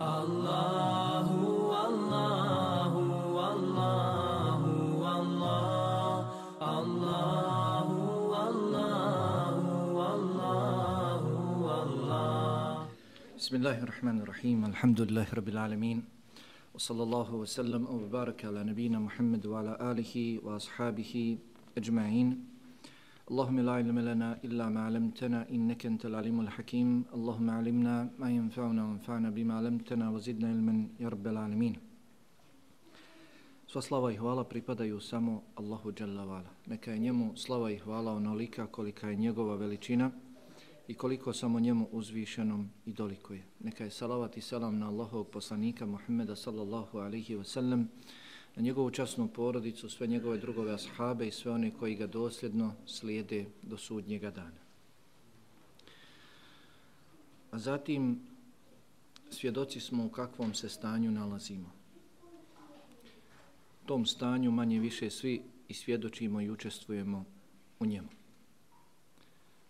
الله والله والله والله الله والله والله والله بسم الله الرحمن الرحيم الحمد لله رب العالمين وصلى الله وسلم وبارك على نبينا محمد وعلى آله وأصحابه أجمعين اللهم لا علم لنا إلا ما علمتنا إنك أنت العليم الحكيم اللهم علمنا ما ينفعنا وانفعنا بما علمتنا وزدنا علما يا رب العالمين Sva slava i hvala pripadaju samo Allahu Jalla Vala. Neka je njemu slava i hvala onolika kolika je njegova veličina i koliko samo njemu uzvišenom i dolikuje. Neka je salavat i salam na Allahovog poslanika Muhammeda sallallahu alihi wasallam, na njegovu časnu porodicu, sve njegove drugove ashabe i sve one koji ga dosljedno slijede do sudnjega dana. A zatim svjedoci smo u kakvom se stanju nalazimo. U tom stanju manje više svi i svjedočimo i učestvujemo u njemu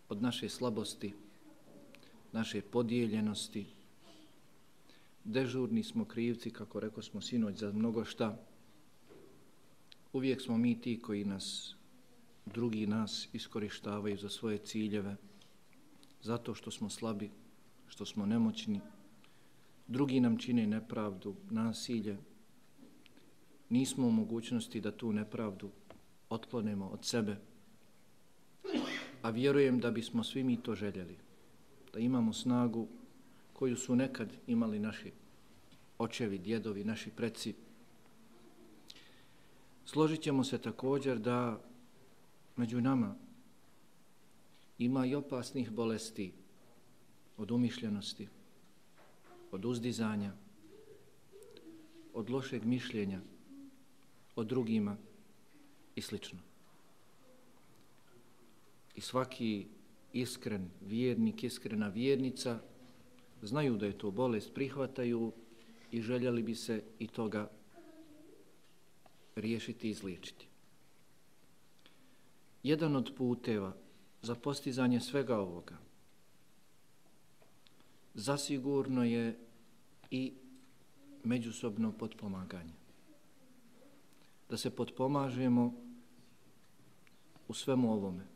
od naše slabosti, naše podijeljenosti. Dežurni smo krivci, kako rekao smo sinoć, za mnogo šta. Uvijek smo mi ti koji nas, drugi nas iskorištavaju za svoje ciljeve, zato što smo slabi, što smo nemoćni. Drugi nam čine nepravdu, nasilje. Nismo u mogućnosti da tu nepravdu otklonemo od sebe, a vjerujem da bismo svi mi to željeli, da imamo snagu koju su nekad imali naši očevi, djedovi, naši preci. Složit ćemo se također da među nama ima i opasnih bolesti od umišljenosti, od uzdizanja, od lošeg mišljenja, od drugima i slično. I svaki iskren vjernik, iskrena vjernica znaju da je to bolest, prihvataju i željeli bi se i toga riješiti i izliječiti. Jedan od puteva za postizanje svega ovoga zasigurno je i međusobno potpomaganje. Da se potpomažemo u svemu ovome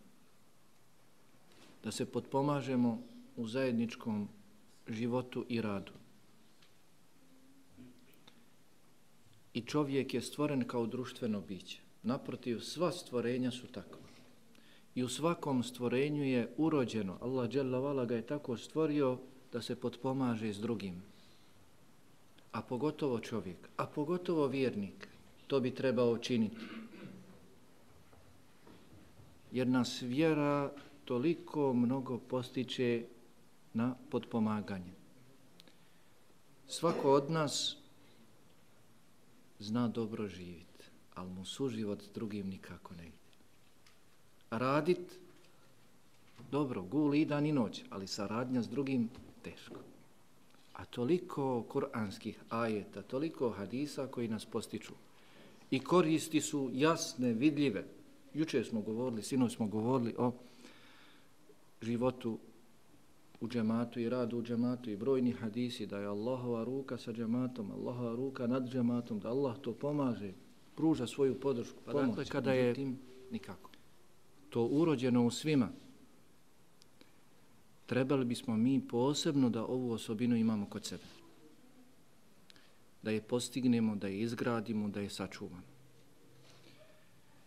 da se potpomažemo u zajedničkom životu i radu. I čovjek je stvoren kao društveno biće. Naprotiv, sva stvorenja su takva. I u svakom stvorenju je urođeno, Allah dželavala ga je tako stvorio da se potpomaže s drugim. A pogotovo čovjek, a pogotovo vjernik, to bi trebao činiti. Jer nas vjera toliko mnogo postiče na podpomaganje. Svako od nas zna dobro živit, ali mu suživot s drugim nikako ne ide. Radit, dobro, guli i dan i noć, ali saradnja s drugim teško. A toliko kuranskih ajeta, toliko hadisa koji nas postiču. I koristi su jasne, vidljive. Juče smo govorili, sinoć smo govorili o životu u džematu i radu u džematu i brojni hadisi da je Allahova ruka sa džematom, Allahova ruka nad džematom, da Allah to pomaže, pruža svoju podršku, pa pomoć. Dakle, kada je tim, nikako. To urođeno u svima, trebali bismo mi posebno da ovu osobinu imamo kod sebe. Da je postignemo, da je izgradimo, da je sačuvamo.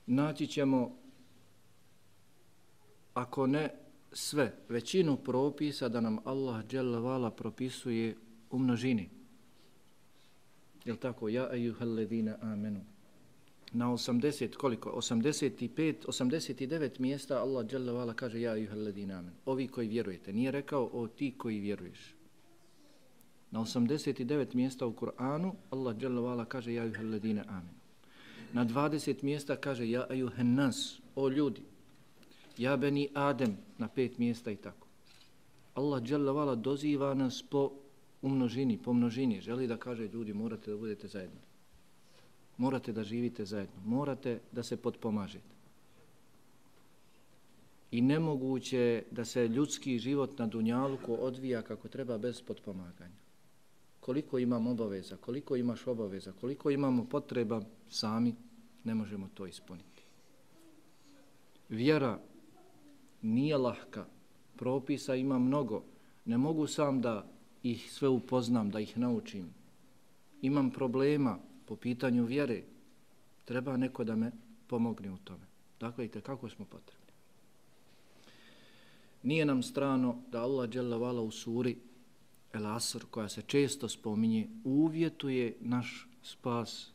Naći ćemo, ako ne sve, većinu propisa da nam Allah dželavala propisuje u množini. Je li tako? Ja ejuhalledina amenu. Na 80, koliko? 85, 89 mjesta Allah dželavala kaže ja ejuhalledina amenu. Ovi koji vjerujete. Nije rekao o ti koji vjeruješ. Na 89 mjesta u Kur'anu Allah dželavala kaže ja ejuhalledina amenu. Na 20 mjesta kaže ja ejuhennas, o ljudi ja beni Adem na pet mjesta i tako. Allah dželavala doziva nas po umnožini, po množini. Želi da kaže ljudi morate da budete zajedno. Morate da živite zajedno. Morate da se potpomažete. I nemoguće da se ljudski život na Dunjaluku odvija kako treba bez potpomaganja. koliko imam obaveza, koliko imaš obaveza, koliko imamo potreba sami, ne možemo to ispuniti. Vjera nije lahka, propisa ima mnogo, ne mogu sam da ih sve upoznam, da ih naučim. Imam problema po pitanju vjere, treba neko da me pomogne u tome. Dakle, i kako smo potrebni. Nije nam strano da Allah dželavala u suri El Asr, koja se često spominje, uvjetuje naš spas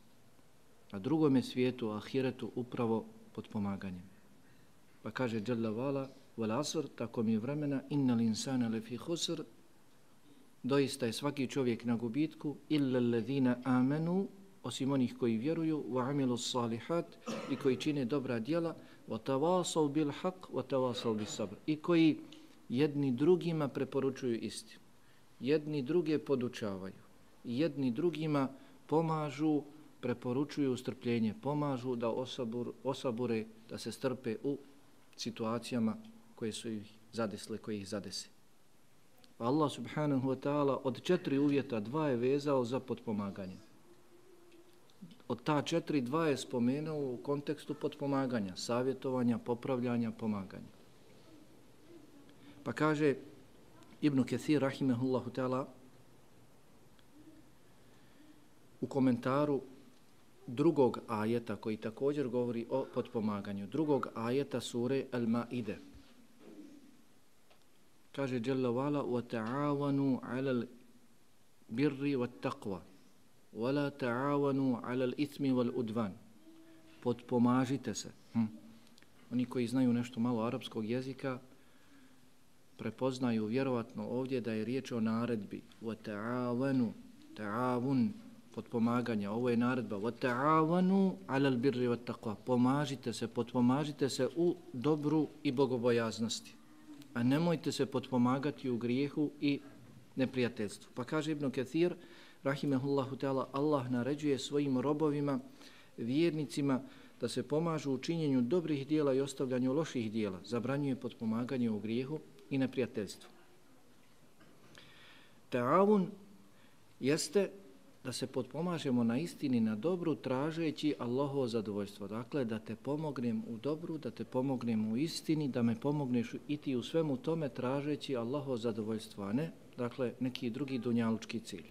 na drugome svijetu, ahiretu, upravo pod pomaganjem. Pa kaže Jalla vala, Vel Asr, tako mi je vremena, innal insana lefi husr, doista je svaki čovjek na gubitku, illa levina amenu, osim onih koji vjeruju, wa amilu salihat, i koji čine dobra djela, wa tawasau bil haq, wa tawasau bil sabr, i koji jedni drugima preporučuju istinu, jedni druge podučavaju, jedni drugima pomažu, preporučuju strpljenje, pomažu da osabur, osabure, da se strpe u situacijama koje su ih zadesle, koje ih zadese. Pa Allah subhanahu wa ta'ala od četiri uvjeta dva je vezao za potpomaganje. Od ta četiri dva je spomenuo u kontekstu potpomaganja, savjetovanja, popravljanja, pomaganja. Pa kaže Ibn Kathir rahimahullahu ta'ala u komentaru drugog ajeta koji također govori o potpomaganju. Drugog ajeta sure Al-Ma'ide. Kaže Jalla wala wa ta'awanu 'alal birri wat taqwa wa ta'awanu 'alal ithmi wal udvan. Potpomažite se. Hm. Oni koji znaju nešto malo arapskog jezika prepoznaju vjerovatno ovdje da je riječ o naredbi wa ta'awanu ta'awun potpomaganja. Ovo je naredba. وَتَعَوَنُوا عَلَى الْبِرِّ وَتَّقْوَا Pomažite se, potpomažite se u dobru i bogobojaznosti. A nemojte se potpomagati u grijehu i neprijateljstvu. Pa kaže Ibn Kathir, rahimehullahu ta'ala, Allah naređuje svojim robovima, vjernicima, da se pomažu u činjenju dobrih dijela i ostavljanju loših dijela. Zabranjuje potpomaganje u grijehu i neprijateljstvu. Ta'avun jeste da se potpomažemo na istini, na dobru, tražeći Allahovo zadovoljstvo. Dakle, da te pomognem u dobru, da te pomognem u istini, da me pomogneš i ti u svemu tome tražeći Allahovo zadovoljstvo, a ne, dakle, neki drugi dunjalučki cilj.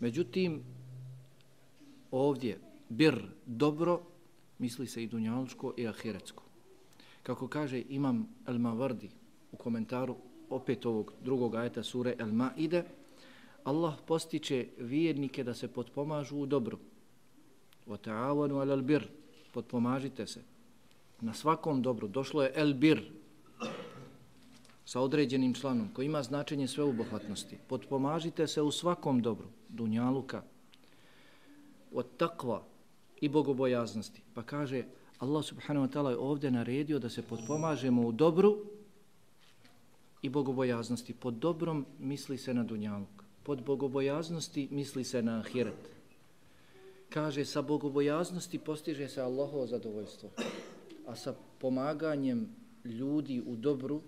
Međutim, ovdje, bir, dobro, misli se i dunjalučko i ahiretsko. Kako kaže imam El Mavardi u komentaru opet ovog drugog ajeta sure El Maide, Allah postiče vjernike da se potpomažu u dobru. Wa ta'awanu 'alal. Potpomažite se na svakom dobru. Došlo je el bir sa određenim članom koji ima značenje sveobuhvatnosti. Potpomažite se u svakom dobru. Dunjaluka. od takva i bogobojaznosti. Pa kaže Allah subhanahu wa ta'ala je ovdje naredio da se potpomažemo u dobru i bogobojaznosti. Pod dobrom misli se na dunjaluk pod bogobojaznosti misli se na ahiret. Kaže, sa bogobojaznosti postiže se Allahovo zadovoljstvo, a sa pomaganjem ljudi u dobru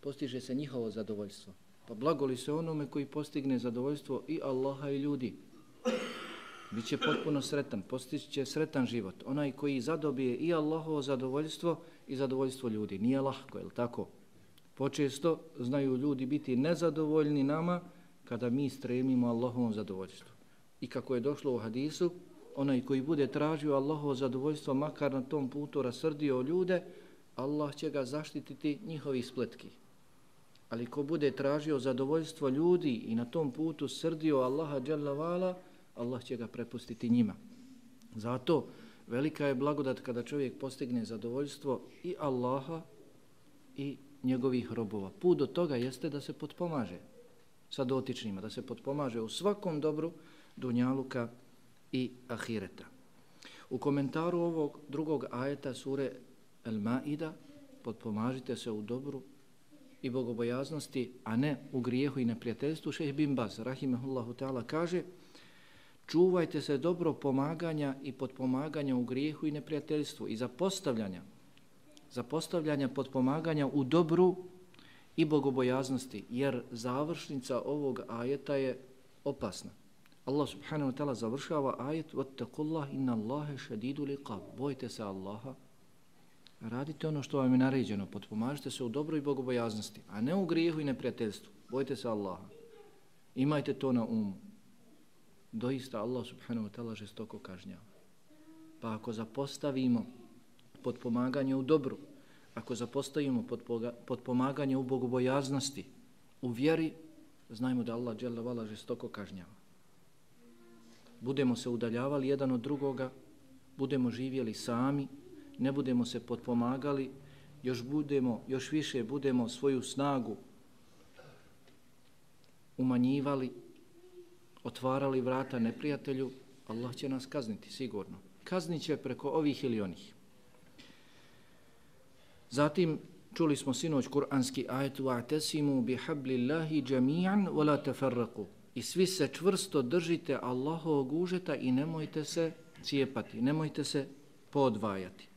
postiže se njihovo zadovoljstvo. Pa blagoli se onome koji postigne zadovoljstvo i Allaha i ljudi. Biće potpuno sretan, postiće sretan život. Onaj koji zadobije i Allahovo zadovoljstvo i zadovoljstvo ljudi. Nije lahko, je li tako? Počesto znaju ljudi biti nezadovoljni nama, kada mi stremimo Allahovom zadovoljstvu. I kako je došlo u hadisu, onaj koji bude tražio Allahovo zadovoljstvo, makar na tom putu rasrdio ljude, Allah će ga zaštititi njihovi spletki. Ali ko bude tražio zadovoljstvo ljudi i na tom putu srdio Allaha dželavala, Allah će ga prepustiti njima. Zato velika je blagodat kada čovjek postigne zadovoljstvo i Allaha i njegovih robova. Put do toga jeste da se potpomaže sa dotičnima, da se potpomaže u svakom dobru dunjaluka i ahireta. U komentaru ovog drugog ajeta sure El Maida potpomažite se u dobru i bogobojaznosti, a ne u grijehu i neprijateljstvu. Šeh bin Baz, rahimahullahu ta'ala, kaže čuvajte se dobro pomaganja i potpomaganja u grijehu i neprijateljstvu i zapostavljanja, zapostavljanja potpomaganja u dobru i bogobojaznosti, jer završnica ovog ajeta je opasna. Allah subhanahu wa ta'ala završava ajet وَتَّقُ اللَّهِ إِنَّ اللَّهَ شَدِيدُ لِقَابُ Bojte se Allaha, radite ono što vam je naređeno, potpomažite se u dobroj bogobojaznosti, a ne u grijehu i neprijateljstvu. Bojte se Allaha. Imajte to na umu. Doista Allah subhanahu wa ta'ala žestoko kažnjava. Pa ako zapostavimo potpomaganje u dobru, ako zapostavimo potpomaganje u bogobojaznosti, u vjeri, znajmo da Allah dželle vala žestoko kažnjava. Budemo se udaljavali jedan od drugoga, budemo živjeli sami, ne budemo se potpomagali, još budemo, još više budemo svoju snagu umanjivali, otvarali vrata neprijatelju, Allah će nas kazniti sigurno. Kaznit će preko ovih ili onih. Zatim čuli smo sinoć kuranski ajet wa'tasimu bihablillahi jami'an wa la tafarraqu. I svi se čvrsto držite Allahovog užeta i nemojte se cijepati, nemojte se podvajati.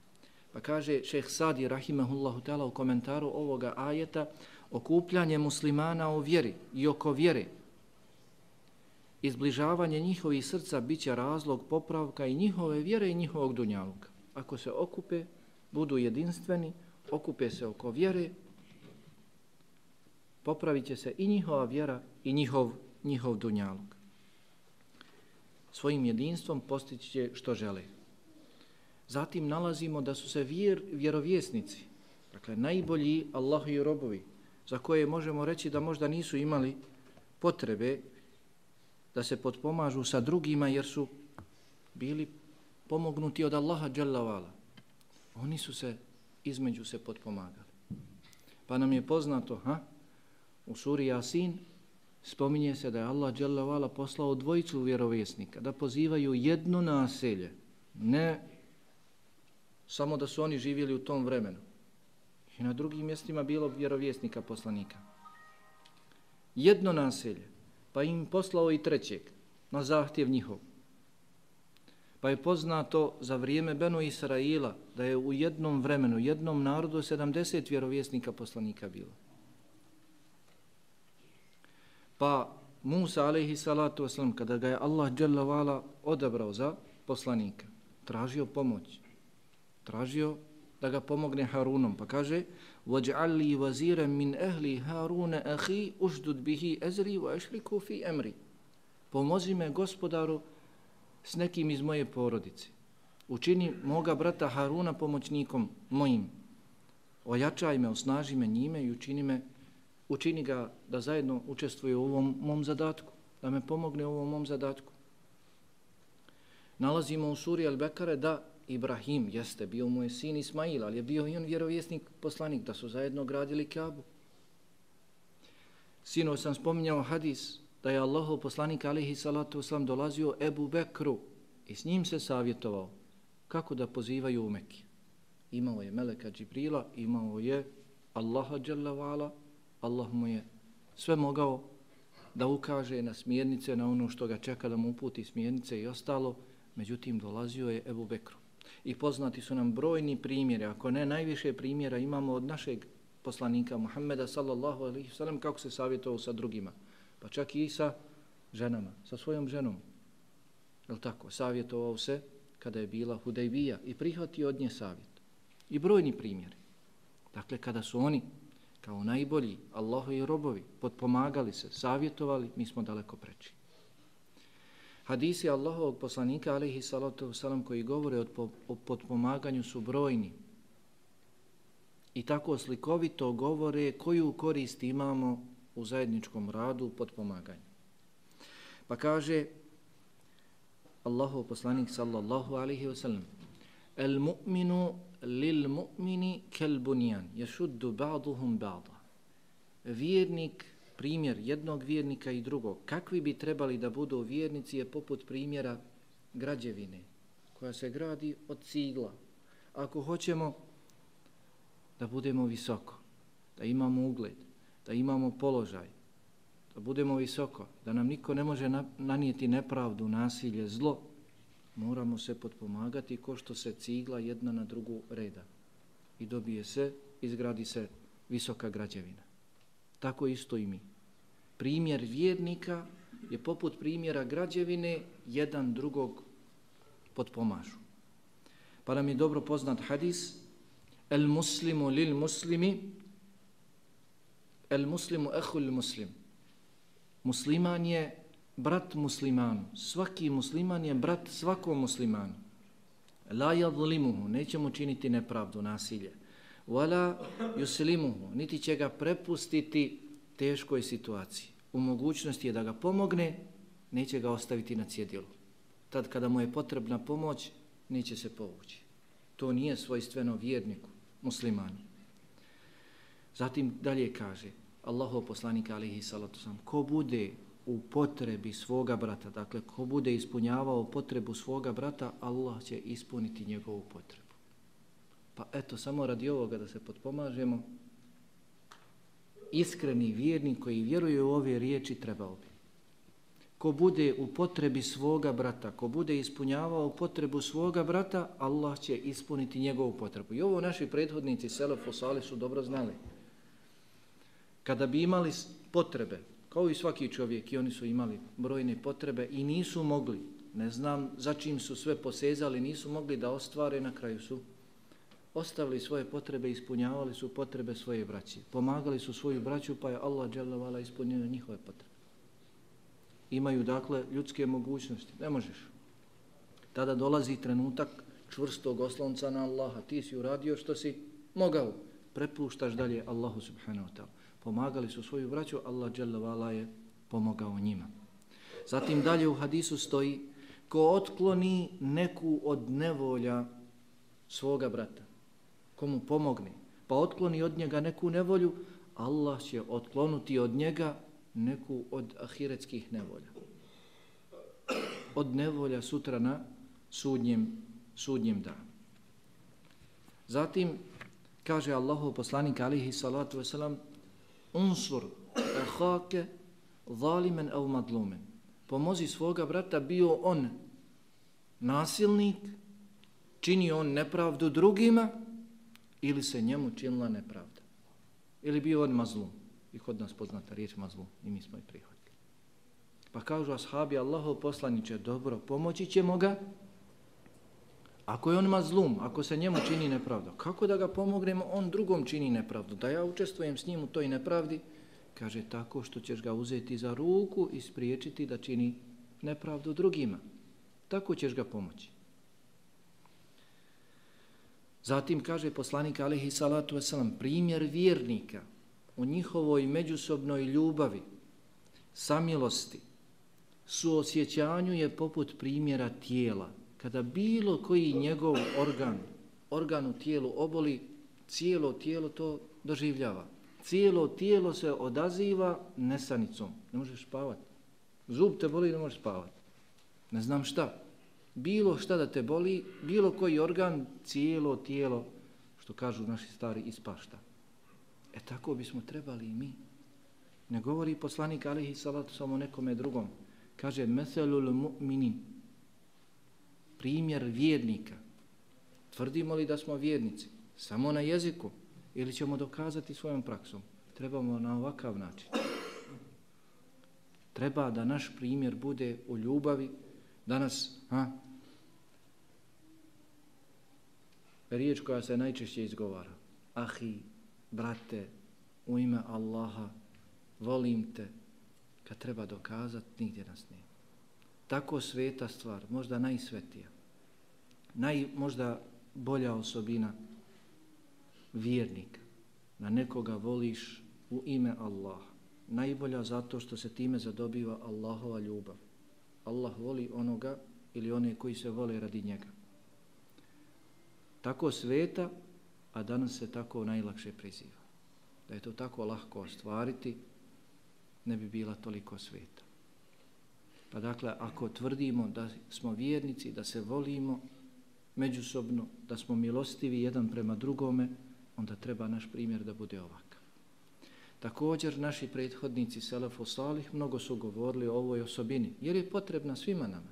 Pa kaže šeh Sadi rahimahullahu ta'ala u komentaru ovoga ajeta okupljanje muslimana u vjeri i oko vjere. Izbližavanje njihovih srca biće razlog popravka i njihove vjere i njihovog dunjaluka. Ako se okupe, budu jedinstveni, okupe se oko vjere, popravit će se i njihova vjera i njihov, njihov dunjalog. Svojim jedinstvom postići će što žele. Zatim nalazimo da su se vjer, vjerovjesnici, dakle najbolji Allahu i robovi, za koje možemo reći da možda nisu imali potrebe da se potpomažu sa drugima jer su bili pomognuti od Allaha dželavala. Oni su se između se potpomagali. Pa nam je poznato, ha? u suri Yasin spominje se da je Allah dželavala poslao dvojicu vjerovjesnika da pozivaju jedno naselje, ne samo da su oni živjeli u tom vremenu. I na drugim mjestima bilo vjerovjesnika poslanika. Jedno naselje, pa im poslao i trećeg, na zahtjev njihov. Pa je poznato za vrijeme Benu Israila da je u jednom vremenu, jednom narodu 70 vjerovjesnika poslanika bilo. Pa Musa alaihi salatu wasalam, kada ga je Allah dželavala odabrao za poslanika, tražio pomoć, tražio da ga pomogne Harunom, pa kaže وَجْعَلْ لِي وَزِيرًا مِنْ أَهْلِ هَارُونَ أَخِي أُشْدُدْ بِهِ أَزْرِي وَأَشْرِكُ فِي أَمْرِ Pomozi me gospodaru s nekim iz moje porodice. Učini moga brata Haruna pomoćnikom mojim. Ojačaj me, osnaži me njime i učini, me, učini ga da zajedno učestvuje u ovom mom zadatku. Da me pomogne u ovom mom zadatku. Nalazimo u suri Al-Bekare da Ibrahim jeste bio mu je sin Ismail, ali je bio i on vjerovjesnik poslanik da su zajedno gradili Kabu. Sino sam spominjao hadis da je Allahov poslanik alihi salatu uslam dolazio Ebu Bekru i s njim se savjetovao kako da pozivaju u Mekije. Imao je Meleka Džibrila, imao je Allaha Đalavala, Allah mu je sve mogao da ukaže na smjernice, na ono što ga čeka da mu uputi smjernice i ostalo, međutim dolazio je Ebu Bekru. I poznati su nam brojni primjeri, ako ne najviše primjera imamo od našeg poslanika Muhammeda sallallahu alaihi sallam kako se savjetovao sa drugima pa čak i sa ženama, sa svojom ženom. Je tako? Savjetovao se kada je bila Hudejbija i prihvatio od nje savjet. I brojni primjeri. Dakle, kada su oni kao najbolji Allahovi robovi potpomagali se, savjetovali, mi smo daleko preči. Hadisi Allahovog poslanika, alaihi salatu wasalam, koji govore o, po, o potpomaganju su brojni. I tako slikovito govore koju korist imamo u zajedničkom radu pod. Pa kaže Allahu poslanik sallallahu alaihi wa sallam El mu'minu lil mu'mini kel bunjan ješuddu ba'duhum ba'da. Vjernik, primjer jednog vjernika i drugog, kakvi bi trebali da budu vjernici je poput primjera građevine koja se gradi od cigla. Ako hoćemo da budemo visoko, da imamo ugled, da imamo položaj, da budemo visoko, da nam niko ne može nanijeti nepravdu, nasilje, zlo, moramo se potpomagati ko što se cigla jedna na drugu reda. I dobije se, izgradi se visoka građevina. Tako isto i mi. Primjer vjernika je poput primjera građevine, jedan drugog potpomažu. Pa nam je dobro poznat hadis, el muslimu lil muslimi, el muslimu ehul muslim. Musliman je brat muslimanu. Svaki musliman je brat svakom muslimanu. La yadlimuhu, neće mu činiti nepravdu, nasilje. Wala yuslimuhu, niti će ga prepustiti teškoj situaciji. U mogućnosti je da ga pomogne, neće ga ostaviti na cjedilu. Tad kada mu je potrebna pomoć, neće se povući. To nije svojstveno vjerniku, muslimanu. Zatim dalje kaže, Allahu poslanik alihi salatu sam, ko bude u potrebi svoga brata, dakle, ko bude ispunjavao potrebu svoga brata, Allah će ispuniti njegovu potrebu. Pa eto, samo radi ovoga da se potpomažemo, iskreni vjernik koji vjeruje u ove riječi trebao bi. Ko bude u potrebi svoga brata, ko bude ispunjavao potrebu svoga brata, Allah će ispuniti njegovu potrebu. I ovo naši prethodnici, Selefu Sali, su dobro znali. Kada bi imali potrebe, kao i svaki čovjek, i oni su imali brojne potrebe i nisu mogli, ne znam za čim su sve posezali, nisu mogli da ostvare, na kraju su ostavili svoje potrebe, ispunjavali su potrebe svoje braće. Pomagali su svoju braću, pa je Allah dželavala ispunio njihove potrebe. Imaju, dakle, ljudske mogućnosti. Ne možeš. Tada dolazi trenutak čvrstog oslonca na Allaha. Ti si uradio što si mogao. Prepuštaš dalje Allahu subhanahu wa ta'ala pomagali su svoju braću, Allah dželle je pomogao njima. Zatim dalje u hadisu stoji ko otkloni neku od nevolja svoga brata, komu pomogne, pa otkloni od njega neku nevolju, Allah će otklonuti od njega neku od ahiretskih nevolja. Od nevolja sutra na sudnjem, sudnjem danu. Zatim kaže Allahu poslanik alihi salatu wasalam unsur ahake zalimen au madlumen. Pomozi svoga brata, bio on nasilnik, čini on nepravdu drugima ili se njemu činila nepravda. Ili bio on mazlum. I kod nas poznata riječ mazlum. I mi smo i prihvatili. Pa kažu ashabi Allahov poslaniće, dobro, pomoći ćemo ga, Ako je on mazlum, ako se njemu čini nepravda, kako da ga pomognemo, on drugom čini nepravdu. Da ja učestvujem s njim u toj nepravdi, kaže tako što ćeš ga uzeti za ruku i spriječiti da čini nepravdu drugima. Tako ćeš ga pomoći. Zatim kaže poslanik alihi salatu wasalam, primjer vjernika u njihovoj međusobnoj ljubavi, samilosti, suosjećanju je poput primjera tijela, kada bilo koji njegov organ, organ u tijelu oboli, cijelo tijelo to doživljava. Cijelo tijelo se odaziva nesanicom. Ne možeš spavati. Zub te boli, ne možeš spavati. Ne znam šta. Bilo šta da te boli, bilo koji organ, cijelo tijelo, što kažu naši stari, ispašta. E tako bismo trebali i mi. Ne govori poslanik alihi salatu samo nekome drugom. Kaže, meselul mu'minin, primjer vjernika. Tvrdimo li da smo vjernici? Samo na jeziku? Ili ćemo dokazati svojom praksom? Trebamo na ovakav način. Treba da naš primjer bude u ljubavi. Danas, ha? Riječ koja se najčešće izgovara. Ahi, brate, u ime Allaha, volim te. Kad treba dokazati, nigdje nas nema tako sveta stvar, možda najsvetija, naj, možda bolja osobina vjernika, na nekoga voliš u ime Allaha. Najbolja zato što se time zadobiva Allahova ljubav. Allah voli onoga ili one koji se vole radi njega. Tako sveta, a danas se tako najlakše priziva. Da je to tako lahko ostvariti, ne bi bila toliko sveta. Pa dakle, ako tvrdimo da smo vjernici, da se volimo međusobno, da smo milostivi jedan prema drugome, onda treba naš primjer da bude ovakav. Također, naši prethodnici Selefu Salih mnogo su govorili o ovoj osobini, jer je potrebna svima nama.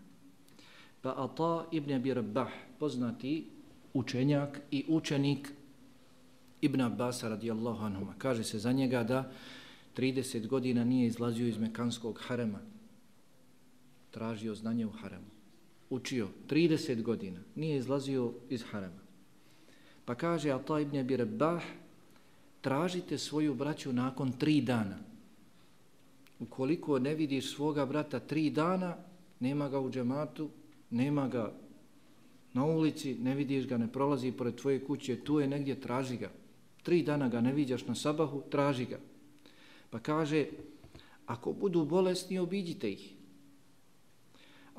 Pa Ata ibn Abi Rabbah, poznati učenjak i učenik Ibn Abbas radijallahu anhuma, kaže se za njega da 30 godina nije izlazio iz Mekanskog harema. Tražio znanje u haremu. Učio 30 godina. Nije izlazio iz harema. Pa kaže Ata ibn Abi Rabbah, tražite svoju braću nakon tri dana. Ukoliko ne vidiš svoga brata tri dana, nema ga u džematu, nema ga na ulici, ne vidiš ga, ne prolazi pored tvoje kuće, tu je negdje, traži ga. Tri dana ga ne vidiš na sabahu, traži ga. Pa kaže, ako budu bolesni, obiđite ih.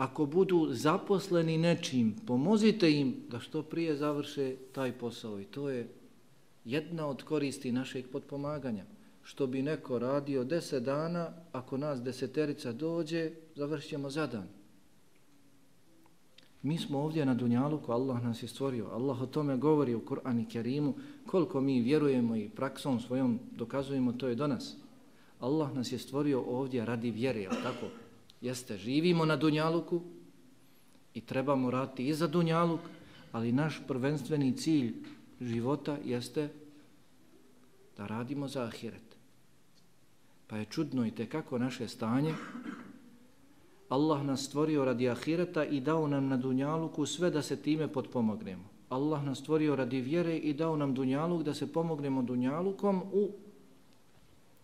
Ako budu zaposleni nečim, pomozite im da što prije završe taj posao. I to je jedna od koristi našeg podpomaganja. Što bi neko radio deset dana, ako nas deseterica dođe, završćemo za dan. Mi smo ovdje na Dunjaluku, Allah nas je stvorio. Allah o tome govori u Kur'an i Kerimu. Koliko mi vjerujemo i praksom svojom dokazujemo, to je do nas. Allah nas je stvorio ovdje radi vjere, tako? Jeste, živimo na Dunjaluku i trebamo raditi i za Dunjaluk, ali naš prvenstveni cilj života jeste da radimo za Ahiret. Pa je čudno i kako naše stanje. Allah nas stvorio radi Ahireta i dao nam na Dunjaluku sve da se time potpomognemo. Allah nas stvorio radi vjere i dao nam Dunjaluk da se pomognemo Dunjalukom u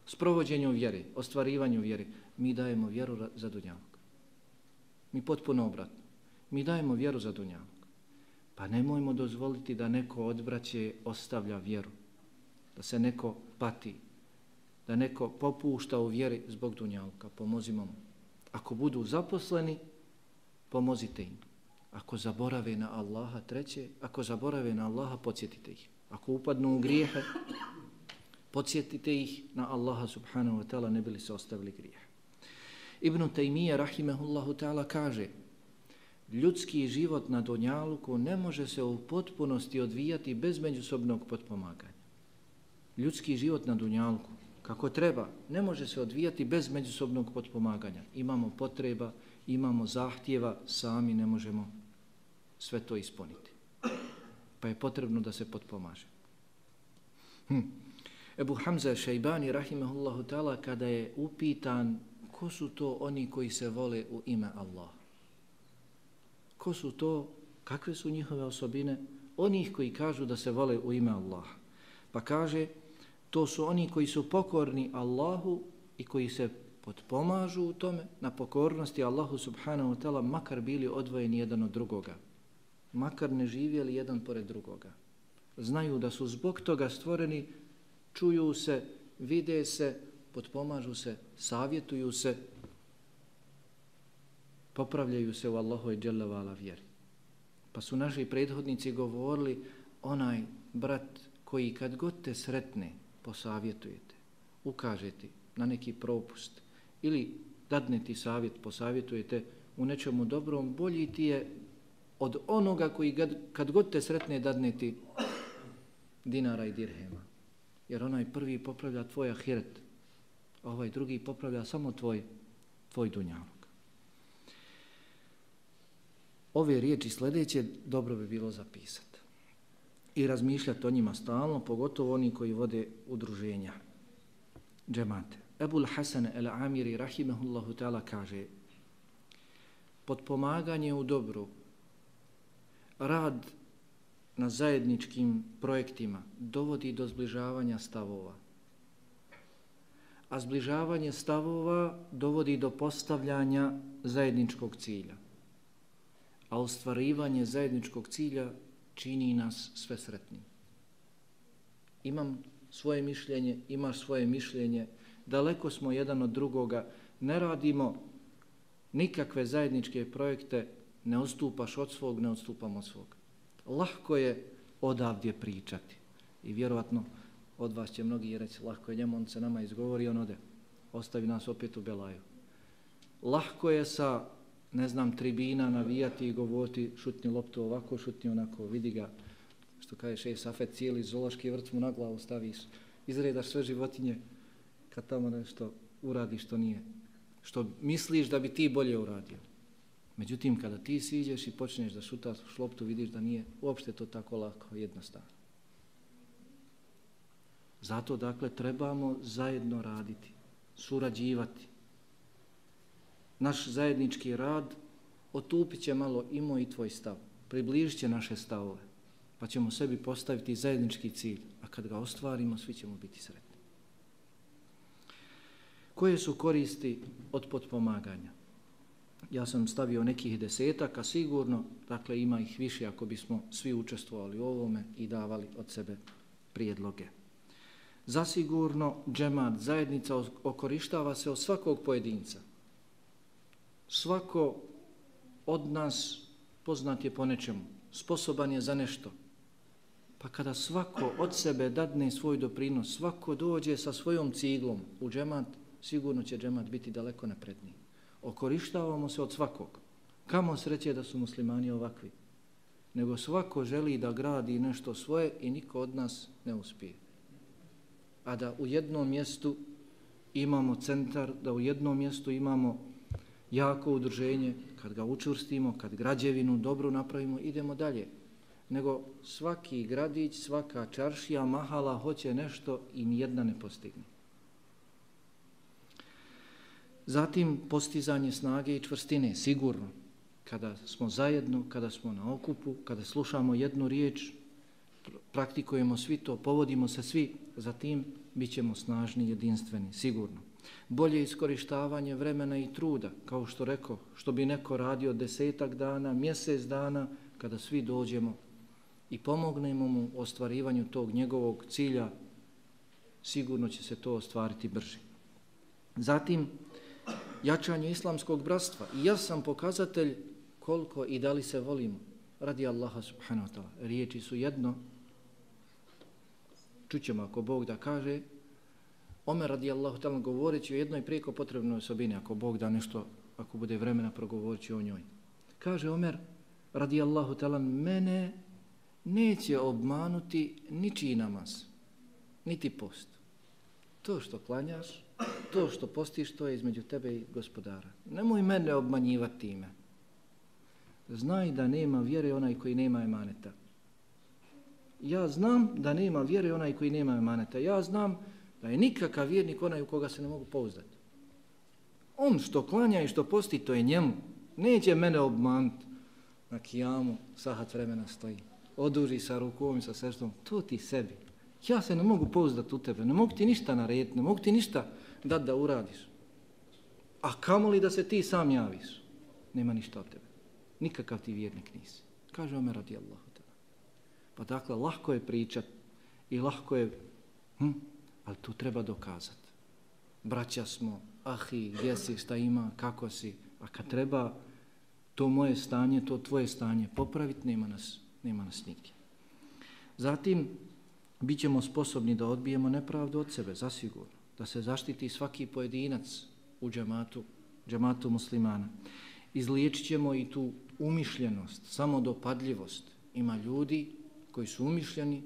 sprovođenju vjere, ostvarivanju vjere, mi dajemo vjeru za dunjavog. Mi potpuno obratno. Mi dajemo vjeru za dunjavog. Pa nemojmo dozvoliti da neko odbraće ostavlja vjeru. Da se neko pati. Da neko popušta u vjeri zbog dunjavka. Pomozimo mu. Ako budu zaposleni, pomozite im. Ako zaborave na Allaha, treće, ako zaborave na Allaha, podsjetite ih. Ako upadnu u grijehe, Podsjetite ih na Allaha subhanahu wa ta'ala, ne bili se ostavili grijeh. Ibn Taymiye, rahimehullahu ta'ala, kaže ljudski život na Donjaluku ne može se u potpunosti odvijati bez međusobnog potpomaganja. Ljudski život na Donjaluku, kako treba, ne može se odvijati bez međusobnog potpomaganja. Imamo potreba, imamo zahtjeva, sami ne možemo sve to ispuniti. Pa je potrebno da se potpomaže. Hm. Ebu Hamza Šajbani, rahimahullahu ta'ala, kada je upitan ko su to oni koji se vole u ime Allah. Ko su to, kakve su njihove osobine? Onih koji kažu da se vole u ime Allah. Pa kaže, to su oni koji su pokorni Allahu i koji se potpomažu u tome na pokornosti Allahu subhanahu wa ta'ala, makar bili odvojeni jedan od drugoga. Makar ne živjeli jedan pored drugoga. Znaju da su zbog toga stvoreni čuju se, vide se, potpomažu se, savjetuju se, popravljaju se u Allahu i dželevala vjeri. Pa su naši prethodnici govorili, onaj brat koji kad god te sretne, posavjetujete, ukažete na neki propust ili dadne ti savjet, posavjetujete u nečemu dobrom, bolji ti je od onoga koji kad god te sretne dadne ti dinara i dirhema. Jer onaj prvi popravlja tvoj ahiret, a ovaj drugi popravlja samo tvoj, tvoj dunjalog. Ove riječi sljedeće dobro bi bilo zapisati i razmišljati o njima stalno, pogotovo oni koji vode udruženja, džemate. Ebul Hasan el Amiri rahimehullahu ta'ala kaže podpomaganje u dobru, rad na zajedničkim projektima dovodi do zbližavanja stavova. A zbližavanje stavova dovodi do postavljanja zajedničkog cilja. A ostvarivanje zajedničkog cilja čini nas sve sretnim. Imam svoje mišljenje, imaš svoje mišljenje, daleko smo jedan od drugoga, ne radimo nikakve zajedničke projekte, ne odstupaš od svog, ne odstupam od svog lahko je odavdje pričati. I vjerovatno od vas će mnogi reći, lahko je njemu, on se nama izgovori, on ode. Ostavi nas opet u Belaju. Lahko je sa, ne znam, tribina navijati i govoriti, šutni loptu ovako, šutni onako, vidi ga, što kaže šef Safet, cijeli zološki vrt mu na glavu staviš, izredaš sve životinje, kad tamo nešto uradi što nije, što misliš da bi ti bolje uradio. Međutim, kada ti siđeš i počneš da šutaš šloptu, vidiš da nije uopšte to tako lako, jednostavno. Zato, dakle, trebamo zajedno raditi. surađivati. Naš zajednički rad otupit će malo i moj i tvoj stav. Približit će naše stavove. Pa ćemo sebi postaviti zajednički cilj. A kad ga ostvarimo, svi ćemo biti sretni. Koje su koristi od potpomaganja? Ja sam stavio nekih desetaka, sigurno, dakle ima ih više ako bismo svi učestvovali u ovome i davali od sebe prijedloge. Zasigurno, džemat, zajednica okorištava se od svakog pojedinca. Svako od nas poznat je po nečemu, sposoban je za nešto. Pa kada svako od sebe dadne svoj doprinos, svako dođe sa svojom ciglom u džemat, sigurno će džemat biti daleko napredniji. Okorištavamo se od svakog. Kamo sreće da su muslimani ovakvi? Nego svako želi da gradi nešto svoje i niko od nas ne uspije. A da u jednom mjestu imamo centar, da u jednom mjestu imamo jako udruženje, kad ga učvrstimo, kad građevinu dobro napravimo, idemo dalje. Nego svaki gradić, svaka čaršija, mahala hoće nešto i nijedna ne postigne. Zatim postizanje snage i čvrstine, sigurno. Kada smo zajedno, kada smo na okupu, kada slušamo jednu riječ, praktikujemo svi to, povodimo se svi, zatim bit ćemo snažni, jedinstveni, sigurno. Bolje iskorištavanje vremena i truda, kao što rekao, što bi neko radio desetak dana, mjesec dana, kada svi dođemo i pomognemo mu u ostvarivanju tog njegovog cilja, sigurno će se to ostvariti brže. Zatim, jačanje islamskog bratstva. I ja sam pokazatelj koliko i da li se volimo. Radi Allaha subhanahu wa ta'ala. Riječi su jedno. Čućemo ako Bog da kaže. Omer radi Allahu ta'ala govoreći o jednoj prijeko potrebnoj osobini. Ako Bog da nešto, ako bude vremena progovoreći o njoj. Kaže Omer radi Allahu ta'ala mene neće obmanuti ničiji namaz. Niti post. To što klanjaš, to što postiš, to je između tebe i gospodara. Nemoj mene obmanjivati time. Znaj da nema vjere onaj koji nema emaneta. Ja znam da nema vjere onaj koji nema emaneta. Ja znam da je nikakav vjernik onaj u koga se ne mogu pouzdati. On što klanja i što posti, to je njemu. Neće mene obmanuti. Na kijamu sahat vremena stoji. Oduži sa rukom i sa srstvom. To ti sebi. Ja se ne mogu pouzdati u tebe. Ne mogu ti ništa narediti. Ne mogu ti ništa dat da uradiš. A kamo li da se ti sam javiš? Nema ništa od tebe. Nikakav ti vjernik nisi. Kaže Omer radijallahu. Pa dakle, lahko je pričat i lahko je, hm, ali tu treba dokazat. Braća smo, ahi, gdje si, šta ima, kako si, a kad treba to moje stanje, to tvoje stanje popraviti, nema nas, nema nas nigdje. Zatim, bit ćemo sposobni da odbijemo nepravdu od sebe, zasigurno da se zaštiti svaki pojedinac u džamatu, džamatu muslimana. Izliječit ćemo i tu umišljenost, samodopadljivost. Ima ljudi koji su umišljeni,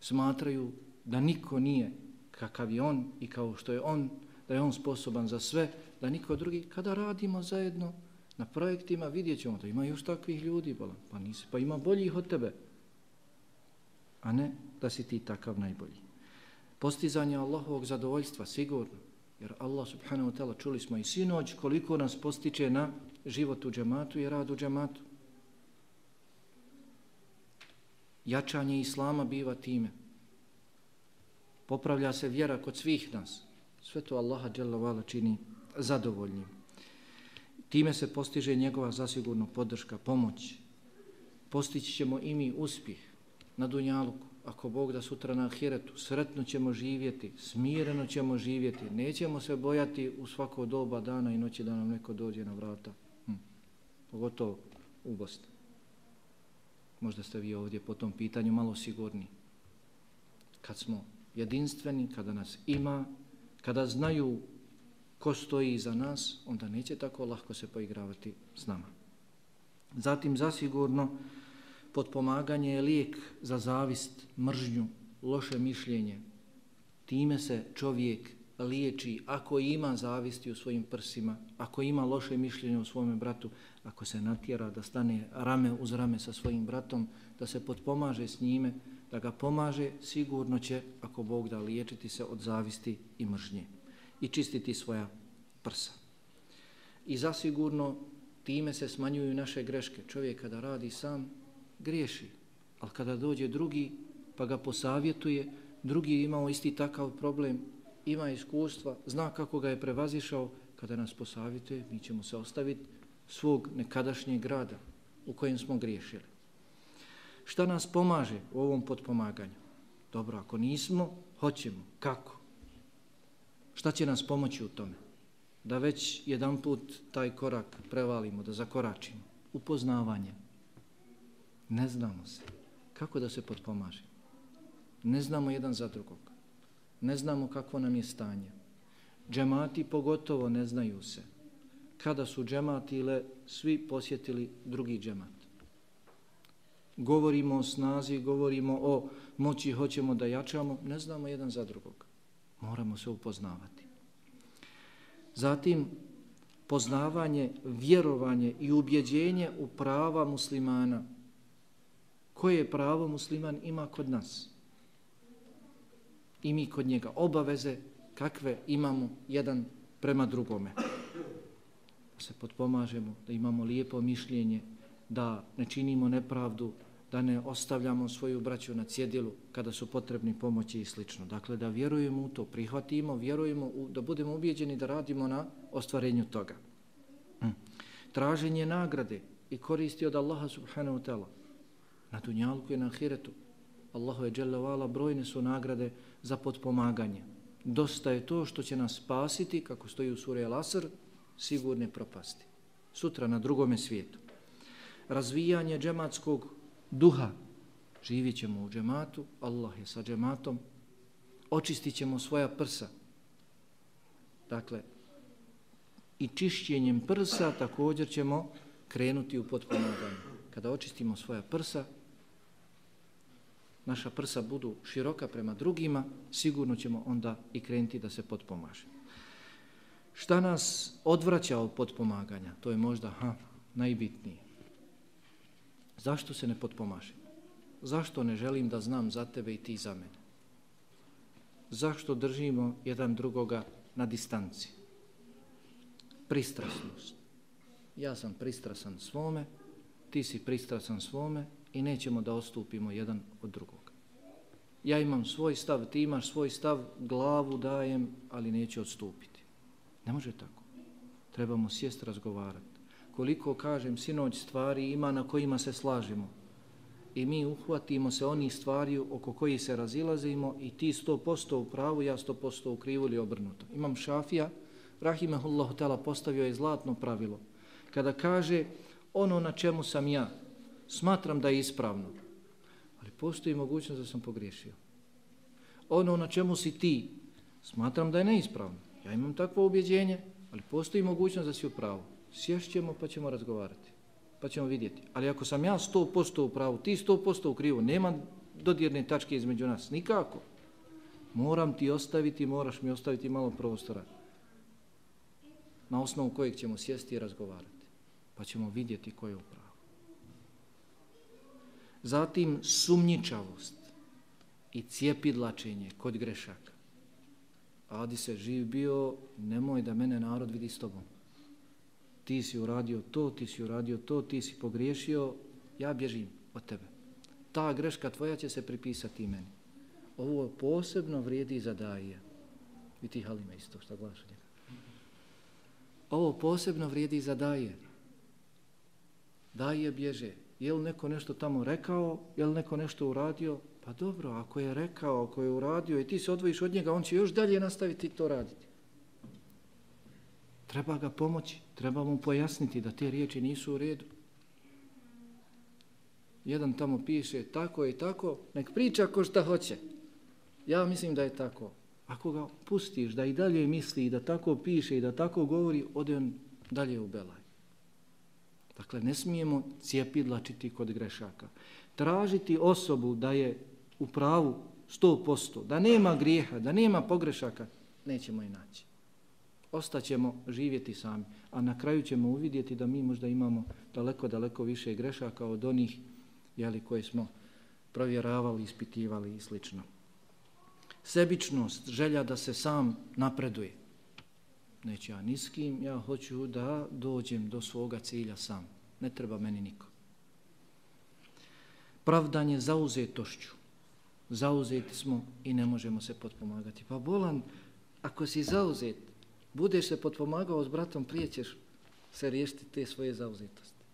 smatraju da niko nije kakav je on i kao što je on, da je on sposoban za sve, da niko drugi, kada radimo zajedno na projektima, vidjet ćemo da ima još takvih ljudi, bolan, pa nisi, pa ima boljih od tebe, a ne da si ti takav najbolji postizanje Allahovog zadovoljstva, sigurno. Jer Allah subhanahu wa ta'ala, čuli smo i sinoć, koliko nas postiče na život u džematu i rad u džematu. Jačanje Islama biva time. Popravlja se vjera kod svih nas. Sve to Allaha dželavala čini zadovoljnim. Time se postiže njegova zasigurno podrška, pomoć. Postići ćemo i mi uspjeh na Dunjaluku ako Bog da sutra na ahiretu, sretno ćemo živjeti, smireno ćemo živjeti, nećemo se bojati u svako doba dana i noći da nam neko dođe na vrata. Hm. Pogotovo u Bosni. Možda ste vi ovdje po tom pitanju malo sigurni. Kad smo jedinstveni, kada nas ima, kada znaju ko stoji iza nas, onda neće tako lahko se poigravati s nama. Zatim zasigurno Potpomaganje je lijek za zavist, mržnju, loše mišljenje. Time se čovjek liječi ako ima zavisti u svojim prsima, ako ima loše mišljenje u svome bratu, ako se natjera da stane rame uz rame sa svojim bratom, da se potpomaže s njime, da ga pomaže, sigurno će, ako Bog da liječiti se od zavisti i mržnje. i čistiti svoja prsa. I zasigurno time se smanjuju naše greške. Čovjek kada radi sam, griješi. Ali kada dođe drugi, pa ga posavjetuje, drugi je imao isti takav problem, ima iskustva, zna kako ga je prevazišao, kada nas posavite, mi ćemo se ostaviti svog nekadašnjeg grada u kojem smo griješili. Šta nas pomaže u ovom potpomaganju? Dobro, ako nismo, hoćemo. Kako? Šta će nas pomoći u tome? Da već jedan put taj korak prevalimo, da zakoračimo. Upoznavanje. Ne znamo se. Kako da se potpomaže? Ne znamo jedan za drugog. Ne znamo kako nam je stanje. Džemati pogotovo ne znaju se. Kada su džematile svi posjetili drugi džemat. Govorimo o snazi, govorimo o moći, hoćemo da jačamo, ne znamo jedan za drugog. Moramo se upoznavati. Zatim, poznavanje, vjerovanje i ubjeđenje u prava muslimana. Koje pravo musliman ima kod nas? I mi kod njega obaveze kakve imamo jedan prema drugome. Da se potpomažemo, da imamo lijepo mišljenje, da ne činimo nepravdu, da ne ostavljamo svoju braću na cjedilu kada su potrebni pomoći i slično. Dakle, da vjerujemo u to, prihvatimo, vjerujemo, u, da budemo ubijeđeni da radimo na ostvarenju toga. Mm. Traženje nagrade i koristi od Allaha subhanahu wa ta'ala na dunjalku i na ahiretu. Allahu je dželjavala, brojne su nagrade za potpomaganje. Dosta je to što će nas spasiti, kako stoji u suri Al-Asr, sigurne propasti. Sutra na drugome svijetu. Razvijanje džematskog duha. Živit ćemo u džematu, Allah je sa džematom. Očistit ćemo svoja prsa. Dakle, i čišćenjem prsa također ćemo krenuti u potpomaganje. Kada očistimo svoja prsa, naša prsa budu široka prema drugima, sigurno ćemo onda i krenuti da se potpomaže. Šta nas odvraća od potpomaganja? To je možda ha, najbitnije. Zašto se ne potpomažemo? Zašto ne želim da znam za tebe i ti za mene? Zašto držimo jedan drugoga na distanci? Pristrasnost. Ja sam pristrasan svome, ti si pristrasan svome i nećemo da ostupimo jedan od drugog. Ja imam svoj stav, ti imaš svoj stav, glavu dajem, ali neću odstupiti. Ne može tako. Trebamo sjest razgovarati koliko, kažem, sinoć stvari ima na kojima se slažemo. I mi uhvatimo se oni stvari oko koji se razilazimo i ti 100% u pravu, ja 100% u krivu ili obrnuto. Imam šafija, Rahimehullah tala postavio je zlatno pravilo. Kada kaže ono na čemu sam ja, smatram da je ispravno, ali postoji mogućnost da sam pogriješio. Ono na čemu si ti, smatram da je neispravno. Ja imam takvo objeđenje, ali postoji mogućnost da si u pravu sješćemo pa ćemo razgovarati. Pa ćemo vidjeti. Ali ako sam ja 100% u pravu, ti 100% u krivu, nema dodirne tačke između nas. Nikako. Moram ti ostaviti, moraš mi ostaviti malo prostora. Na osnovu kojeg ćemo sjesti i razgovarati. Pa ćemo vidjeti ko je u pravu. Zatim sumnjičavost i cijepidlačenje kod grešaka. Adi se živ bio, nemoj da mene narod vidi s tobom ti si uradio to, ti si uradio to, ti si pogriješio, ja bježim od tebe. Ta greška tvoja će se pripisati i meni. Ovo posebno vrijedi za daje. I ti halime isto šta glaš njega. Ovo posebno vrijedi za daje. Daje bježe. Je li neko nešto tamo rekao, je li neko nešto uradio? Pa dobro, ako je rekao, ako je uradio i ti se odvojiš od njega, on će još dalje nastaviti to raditi. Treba ga pomoći, treba mu pojasniti da te riječi nisu u redu. Jedan tamo piše tako i tako, nek priča ko šta hoće. Ja mislim da je tako. Ako ga pustiš da i dalje misli i da tako piše i da tako govori, ode on dalje u bela. Dakle, ne smijemo cijepidlačiti kod grešaka. Tražiti osobu da je u pravu 100%, da nema grijeha, da nema pogrešaka, nećemo je naći ostaćemo živjeti sami. A na kraju ćemo uvidjeti da mi možda imamo daleko, daleko više grešaka od onih jeli, koje smo provjeravali, ispitivali i slično. Sebičnost, želja da se sam napreduje neću ja ni s kim, ja hoću da dođem do svoga cilja sam. Ne treba meni niko. Pravdanje zauzetošću. Zauzeti smo i ne možemo se potpomagati. Pa bolan, ako si zauzet, budeš se potpomagao s bratom, prije ćeš se riješiti te svoje zauzetosti.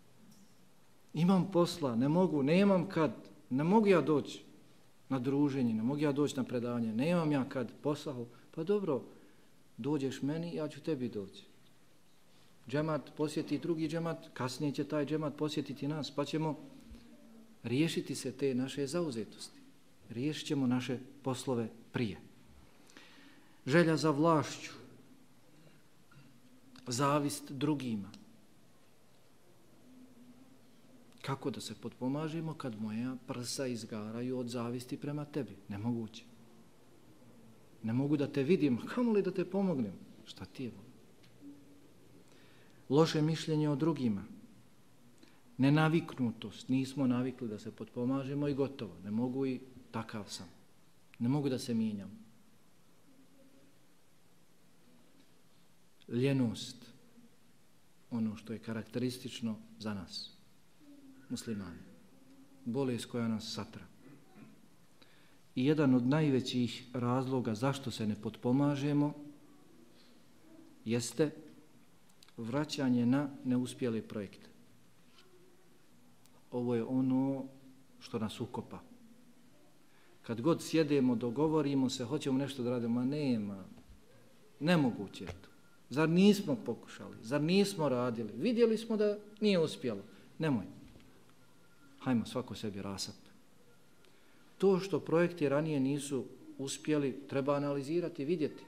Imam posla, ne mogu, nemam kad, ne mogu ja doći na druženje, ne mogu ja doći na predavanje, nemam ja kad posao, pa dobro, dođeš meni, ja ću tebi doći. Džemat posjeti drugi džemat, kasnije će taj džemat posjetiti nas, pa ćemo riješiti se te naše zauzetosti. Riješit ćemo naše poslove prije. Želja za vlašću, zavist drugima. Kako da se potpomažemo kad moja prsa izgaraju od zavisti prema tebi? Nemoguće. Ne mogu da te vidim, kamo li da te pomognem? Šta ti je? Loše mišljenje o drugima. Nenaviknutost. Nismo navikli da se potpomažemo i gotovo. Ne mogu i takav sam. Ne mogu da se mijenjam. Ljenost. Ono što je karakteristično za nas. Muslimani. Bolest koja nas satra. I jedan od najvećih razloga zašto se ne potpomažemo jeste vraćanje na neuspjeli projekte. Ovo je ono što nas ukopa. Kad god sjedemo, dogovorimo se, hoćemo nešto da radimo, a nema, nemoguće je to. Zar nismo pokušali, zar nismo radili, vidjeli smo da nije uspjelo. Nemoj. Hajmo svako sebi rasap to što projekti ranije nisu uspjeli, treba analizirati vidjeti.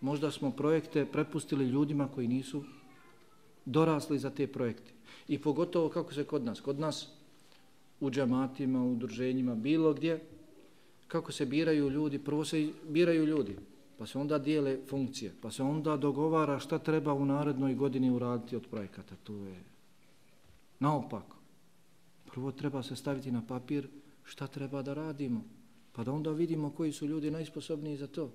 Možda smo projekte prepustili ljudima koji nisu dorasli za te projekte. I pogotovo kako se kod nas, kod nas u džamatima, u udruženjima, bilo gdje, kako se biraju ljudi, prvo se biraju ljudi, pa se onda dijele funkcije, pa se onda dogovara šta treba u narednoj godini uraditi od projekata. To je naopako. Prvo treba se staviti na papir šta treba da radimo, pa da onda vidimo koji su ljudi najsposobniji za to.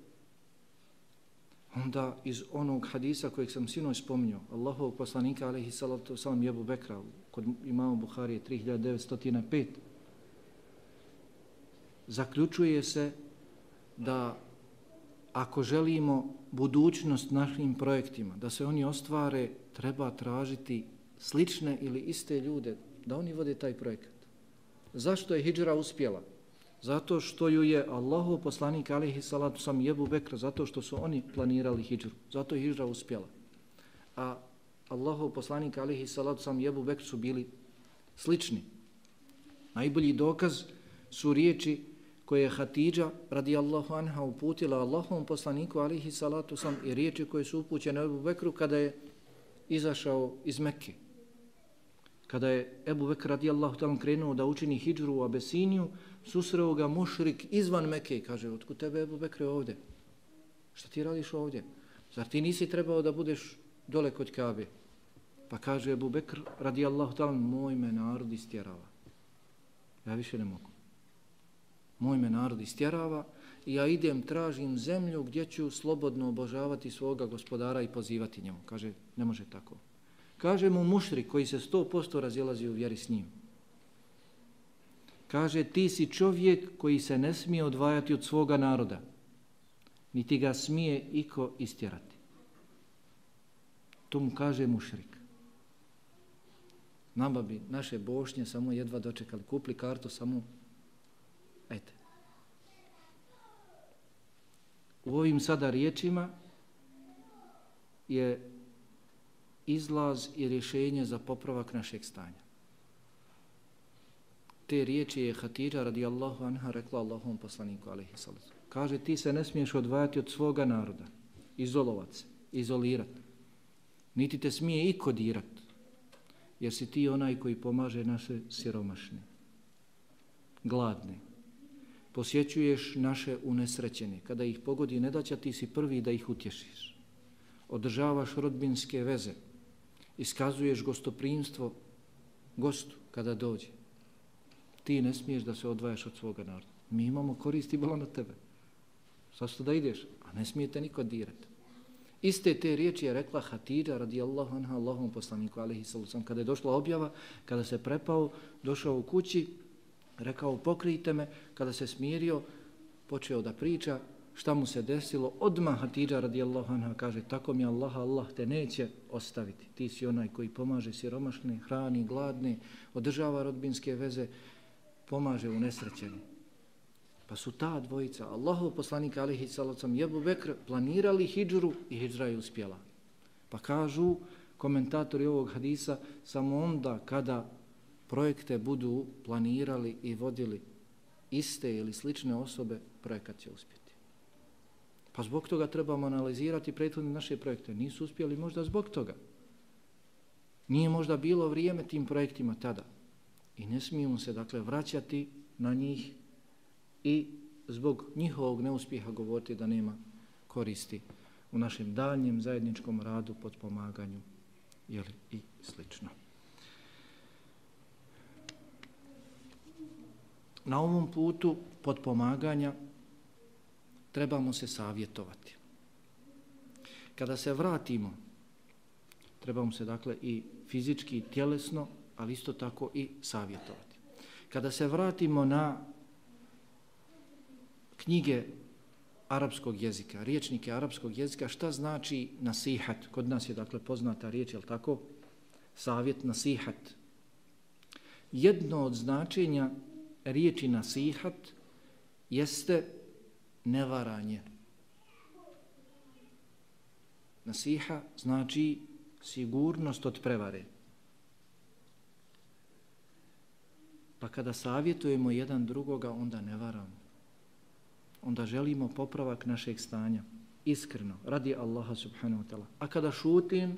Onda iz onog hadisa kojeg sam sinoj spominjao, Allahov poslanika, alaihi salatu salam, jebu Bekra, kod imamo Buharije 3905, zaključuje se da ako želimo budućnost našim projektima, da se oni ostvare, treba tražiti slične ili iste ljude, da oni vode taj projekat. Zašto je hijđra uspjela? Zato što ju je Allahu poslanik alihi salatu sam jebu bekra, zato što su oni planirali hijđru. Zato je hijđra uspjela. A Allahu poslanik alihi salatu sam jebu bekra su bili slični. Najbolji dokaz su riječi koje je Hatidža radijallahu anha uputila Allahom poslaniku alihi salatu sam i riječi koje su upućene Ebu Bekru kada je izašao iz Mekke kada je Ebu Bekr radijallahu ta'ala krenuo da učini hijđru u Abesiniju, susreo ga mušrik izvan Mekke i kaže, otkud tebe Ebu Bekr ovdje? Šta ti radiš ovdje? Zar ti nisi trebao da budeš dole kod Kabe? Pa kaže Ebu Bekr radijallahu ta'ala, moj me narod istjerava. Ja više ne mogu. Moj me narod istjerava i ja idem, tražim zemlju gdje ću slobodno obožavati svoga gospodara i pozivati njemu. Kaže, ne može tako. Kaže mu mušrik koji se sto posto razilazi u vjeri s njim. Kaže, ti si čovjek koji se ne smije odvajati od svoga naroda, niti ga smije iko istjerati. To mu kaže mušrik. Nama bi naše bošnje samo jedva dočekali, kupli kartu samo, ajte. U ovim sada riječima je izlaz i rješenje za popravak našeg stanja. Te riječi je Hatira radijallahu anha rekla Allahom poslaniku alaihi salatu. Kaže ti se ne smiješ odvajati od svoga naroda, izolovat se, izolirat. Niti te smije i kodirat, jer si ti onaj koji pomaže naše siromašne, gladne. Posjećuješ naše unesrećene. Kada ih pogodi nedaća, ti si prvi da ih utješiš. Održavaš rodbinske veze, iskazuješ gostoprimstvo gostu kada dođe. Ti ne smiješ da se odvajaš od svoga naroda. Mi imamo koristi bilo na tebe. Zašto da ideš? A ne smijete niko dirati. Iste te riječi je rekla Hatira radijallahu anha Allahom poslaniku alaihi sallam. Kada je došla objava, kada se prepao, došao u kući, rekao pokrijte me, kada se smirio, počeo da priča šta mu se desilo. Odmah Hatidža radijallahu anha kaže tako mi Allah, Allah te neće ostaviti. Ti si onaj koji pomaže siromašne, hrani, gladne, održava rodbinske veze, pomaže u nesrećeni. Pa su ta dvojica, Allahov poslanik alihi salacom i Ebu Bekr, planirali hijđru i hijđra je uspjela. Pa kažu komentatori ovog hadisa, samo onda kada projekte budu planirali i vodili iste ili slične osobe, projekat će uspjeti. Pa zbog toga trebamo analizirati prethodne naše projekte. Nisu uspjeli možda zbog toga. Nije možda bilo vrijeme tim projektima tada. I ne smijemo se dakle vraćati na njih i zbog njihovog neuspjeha govoriti da nema koristi u našem daljnjem zajedničkom radu podpomaganju jeli, i slično. Na ovom putu podpomaganja trebamo se savjetovati. Kada se vratimo, trebamo se dakle i fizički i tjelesno, ali isto tako i savjetovati. Kada se vratimo na knjige arapskog jezika, riječnike arapskog jezika, šta znači nasihat? Kod nas je dakle poznata riječ, je tako? Savjet nasihat. Jedno od značenja riječi nasihat jeste nevaranje. Nasiha znači sigurnost od prevare. Pa kada savjetujemo jedan drugoga, onda ne varamo onda želimo popravak našeg stanja. Iskreno, radi Allaha subhanahu wa ta'ala. A kada šutim,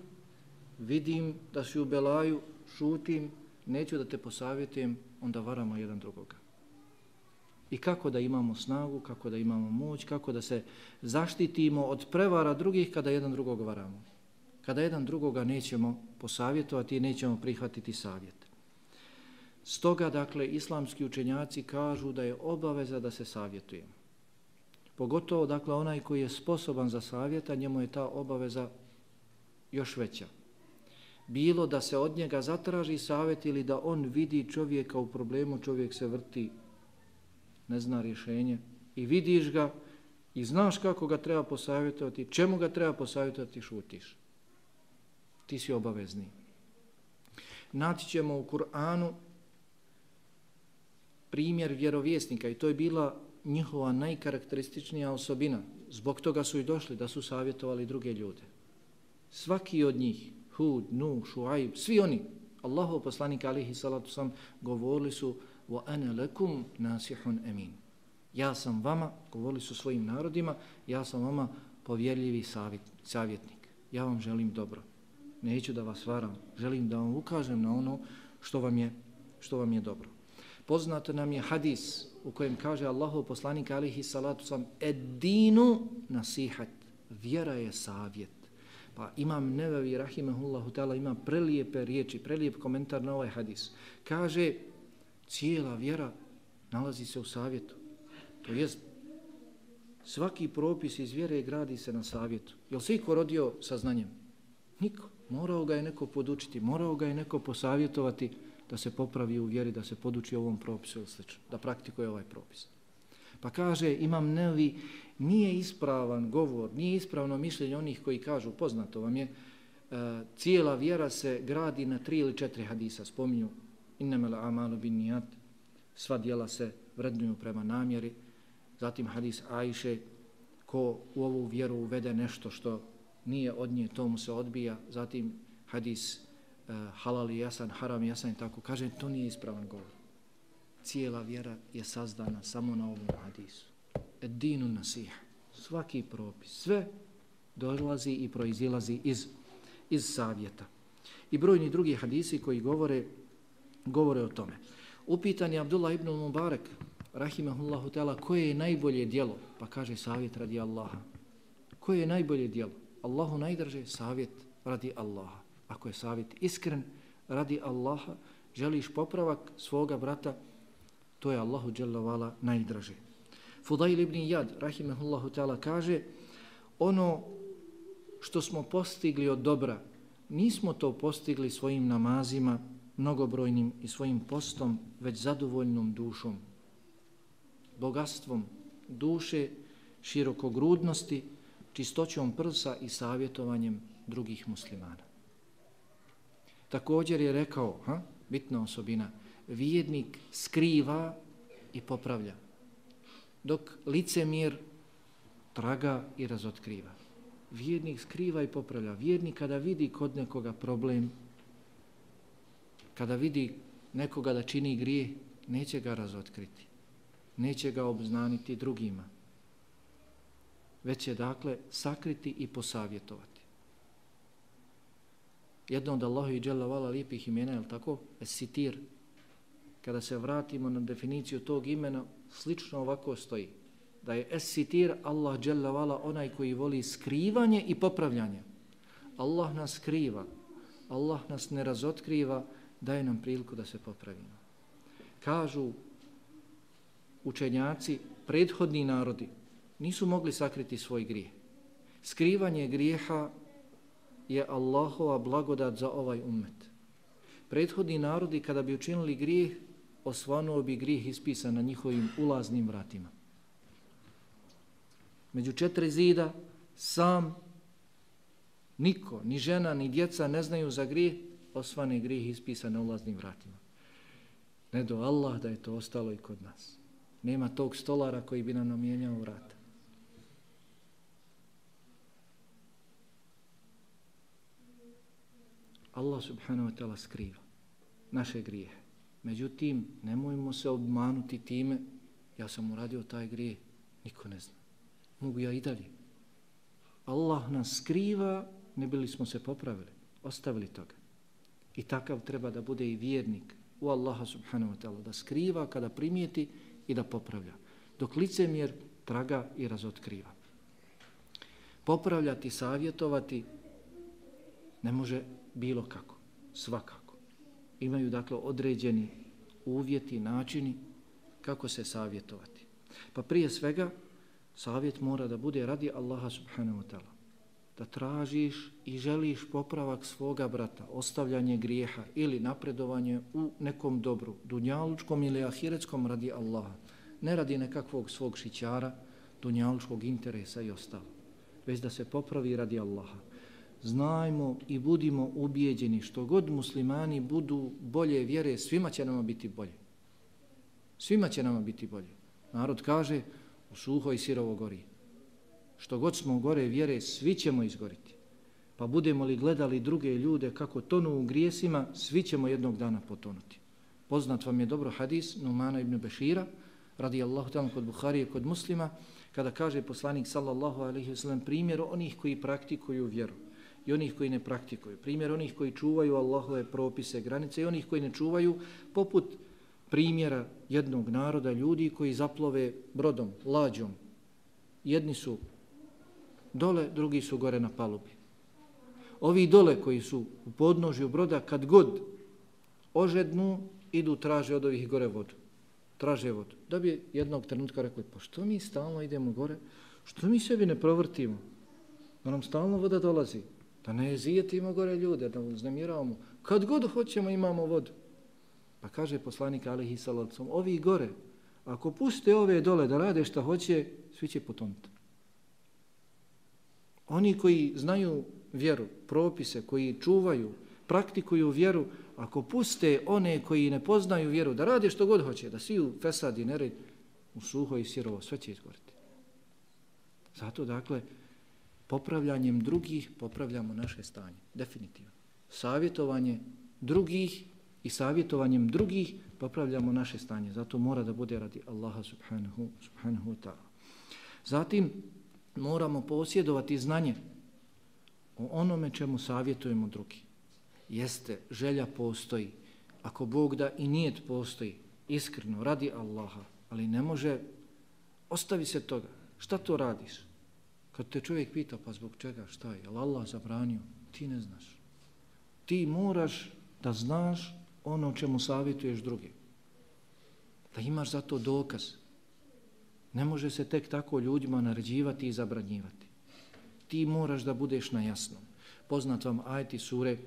vidim da si u belaju, šutim, neću da te posavjetujem, onda varamo jedan drugoga. I kako da imamo snagu, kako da imamo moć, kako da se zaštitimo od prevara drugih kada jedan drugog varamo. Kada jedan drugoga nećemo posavjetovati i nećemo prihvatiti savjet. Stoga, dakle, islamski učenjaci kažu da je obaveza da se savjetujemo. Pogotovo, dakle, onaj koji je sposoban za savjeta, njemu je ta obaveza još veća. Bilo da se od njega zatraži savjet ili da on vidi čovjeka u problemu, čovjek se vrti, ne zna rješenje i vidiš ga i znaš kako ga treba posavjetovati, čemu ga treba posavjetovati, šutiš. Ti si obavezni. Naći ćemo u Kur'anu primjer vjerovjesnika i to je bila njihova najkarakterističnija osobina. Zbog toga su i došli da su savjetovali druge ljude. Svaki od njih, Hud, Nu, Šuaib, svi oni, Allahov poslanik alihi salatu sam, govorili su wa ana lakum nasihun amin. Ja sam vama, govorili su svojim narodima, ja sam vama povjerljivi savjet, savjetnik. Ja vam želim dobro. Neću da vas varam. Želim da vam ukažem na ono što vam je, što vam je dobro. Poznato nam je hadis u kojem kaže Allahov poslanik alihi salatu sam edinu nasihat, vjera je savjet. Pa imam nevevi rahimahullahu ta'ala ima prelijepe riječi, prelijep komentar na ovaj hadis. Kaže cijela vjera nalazi se u savjetu. To jest svaki propis iz vjere gradi se na savjetu. Jel se iko rodio sa znanjem? Niko. Morao ga je neko podučiti, morao ga je neko posavjetovati da se popravi u vjeri, da se poduči ovom propisu ili slično, da praktikuje ovaj propis. Pa kaže, imam nevi, nije ispravan govor, nije ispravno mišljenje onih koji kažu, poznato vam je, e, cijela vjera se gradi na tri ili četiri hadisa, spominju, innemele amalu bin nijat, sva dijela se vrednuju prema namjeri, zatim hadis Ajše, ko u ovu vjeru uvede nešto što nije od nje, tomu se odbija, zatim hadis uh, halal jasan, haram jasan i tako. Kaže, to nije ispravan govor. Cijela vjera je sazdana samo na ovom hadisu. Edinu nasih. Svaki propis. Sve dolazi i proizilazi iz, iz savjeta. I brojni drugi hadisi koji govore, govore o tome. Upitan je Abdullah ibn Mubarak, rahimahullahu ta'ala, koje je najbolje dijelo? Pa kaže savjet radi Allaha. Koje je najbolje dijelo? Allahu najdrže savjet radi Allaha ako je savjet iskren radi Allaha, želiš popravak svoga brata, to je Allahu dželavala najdraže. Fudail ibn Jad, rahimahullahu ta'ala, kaže ono što smo postigli od dobra, nismo to postigli svojim namazima, mnogobrojnim i svojim postom, već zadovoljnom dušom, bogatstvom duše, širokogrudnosti, čistoćom prsa i savjetovanjem drugih muslimana. Također je rekao, ha, bitna osobina, vijednik skriva i popravlja, dok licemir traga i razotkriva. Vjernik skriva i popravlja. Vijednik kada vidi kod nekoga problem, kada vidi nekoga da čini grije, neće ga razotkriti. Neće ga obznaniti drugima. Već će dakle sakriti i posavjetovati. Jedno od Allahu i Jalla vala lijepih imena, je tako? Esitir. Kada se vratimo na definiciju tog imena, slično ovako stoji da je es-sitir Allah dželle vala onaj koji voli skrivanje i popravljanje. Allah nas skriva, Allah nas ne razotkriva, daje nam priliku da se popravimo. Kažu učenjaci, prethodni narodi nisu mogli sakriti svoj grijeh. Skrivanje grijeha je Allahova blagodat za ovaj ummet. Prethodni narodi kada bi učinili grijeh, osvanuo bi grijeh ispisan na njihovim ulaznim vratima među četiri zida, sam, niko, ni žena, ni djeca ne znaju za grijeh, osvane grijeh ispisan na ulaznim vratima. Ne do Allah da je to ostalo i kod nas. Nema tog stolara koji bi nam namijenjao vrata. Allah subhanahu wa ta'ala skriva naše grijehe. Međutim, nemojmo se obmanuti time, ja sam uradio taj grijeh, niko ne zna mogu ja i dalje. Allah nas skriva, ne bili smo se popravili, ostavili toga. I takav treba da bude i vjernik u Allaha subhanahu wa ta'ala, da skriva kada primijeti i da popravlja. Dok licemjer traga i razotkriva. Popravljati, savjetovati ne može bilo kako, svakako. Imaju dakle određeni uvjeti, načini kako se savjetovati. Pa prije svega savjet mora da bude radi Allaha subhanahu wa ta'ala. Da tražiš i želiš popravak svoga brata, ostavljanje grijeha ili napredovanje u nekom dobru, dunjalučkom ili ahiretskom radi Allaha. Ne radi nekakvog svog šićara, dunjalučkog interesa i ostalo. Već da se popravi radi Allaha. Znajmo i budimo ubijeđeni što god muslimani budu bolje vjere, svima će nama biti bolje. Svima će nama biti bolje. Narod kaže, u suho i sirovo gori. Što god smo gore vjere, svi ćemo izgoriti. Pa budemo li gledali druge ljude kako tonu u grijesima, svi ćemo jednog dana potonuti. Poznat vam je dobro hadis Numana ibn Bešira, radi Allahu tamo kod Buharije, kod muslima, kada kaže poslanik sallallahu alaihi wasallam primjer onih koji praktikuju vjeru i onih koji ne praktikuju. Primjer onih koji čuvaju Allahove propise, granice i onih koji ne čuvaju, poput primjera jednog naroda ljudi koji zaplove brodom, lađom. Jedni su dole, drugi su gore na palubi. Ovi dole koji su u podnožju broda, kad god ožednu, idu traže od ovih gore vodu. Traže vodu. Da bi jednog trenutka rekli, pa što mi stalno idemo gore? Što mi sebi ne provrtimo? Da nam stalno voda dolazi. Da ne zijetimo gore ljude, da uznemiravamo. Kad god hoćemo imamo vodu. Pa kaže poslanik alihi salacom, ovi gore, ako puste ove dole da rade šta hoće, svi će potonuti. Oni koji znaju vjeru, propise, koji čuvaju, praktikuju vjeru, ako puste one koji ne poznaju vjeru, da rade što god hoće, da svi u fesad i nered, u suho i sirovo, sve će izgoriti. Zato, dakle, popravljanjem drugih popravljamo naše stanje, definitivno. Savjetovanje drugih i savjetovanjem drugih popravljamo naše stanje. Zato mora da bude radi Allaha subhanahu, subhanahu ta'ala. Zatim moramo posjedovati znanje o onome čemu savjetujemo drugi. Jeste, želja postoji. Ako Bog da i nijet postoji, iskreno, radi Allaha, ali ne može, ostavi se toga. Šta to radiš? Kad te čovjek pita, pa zbog čega, šta je? Je Allah zabranio? Ti ne znaš. Ti moraš da znaš ono čemu savjetuješ drugi. Da imaš za to dokaz. Ne može se tek tako ljudima naređivati i zabranjivati. Ti moraš da budeš na jasnom. Poznat vam ajti sure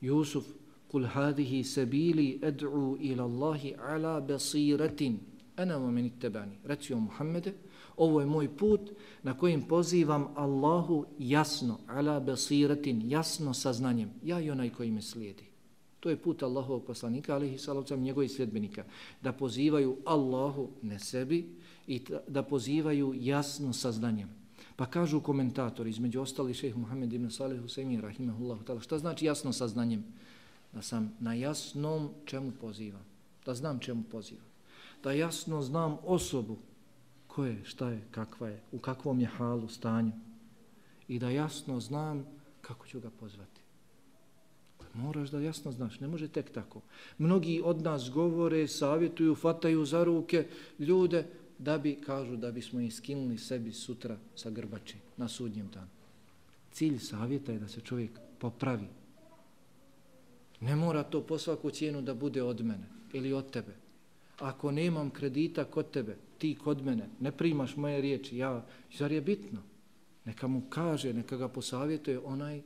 Jusuf, Kul hadihi sabili ad'u ila Allahi ala basiratin. Ana wa min ittabani. Reci o Muhammede, ovo je moj put na kojim pozivam Allahu jasno, ala basiratin, jasno saznanjem. Ja i onaj koji me slijedi. To je put Allahovog poslanika, alihi salavcam njegovih sljedbenika. Da pozivaju Allahu ne sebi i da pozivaju jasno saznanjem. Pa kažu komentatori, između ostali šeheh Muhammed ibn Salih Husaymi, rahimahullahu ta'ala, šta znači jasno saznanjem? Da sam na jasnom čemu pozivam. Da znam čemu pozivam. Da jasno znam osobu ko je, šta je, kakva je, u kakvom je halu, stanju. I da jasno znam kako ću ga pozvati. Pa moraš da jasno znaš, ne može tek tako. Mnogi od nas govore, savjetuju, fataju za ruke ljude da bi, kažu, da bismo im skinuli sebi sutra sa grbači na sudnjem danu. Cilj savjeta je da se čovjek popravi. Ne mora to po svaku cijenu da bude od mene ili od tebe. Ako nemam kredita kod tebe, ti kod mene, ne primaš moje riječi, ja, zar je bitno? Neka mu kaže, neka ga posavjetuje onaj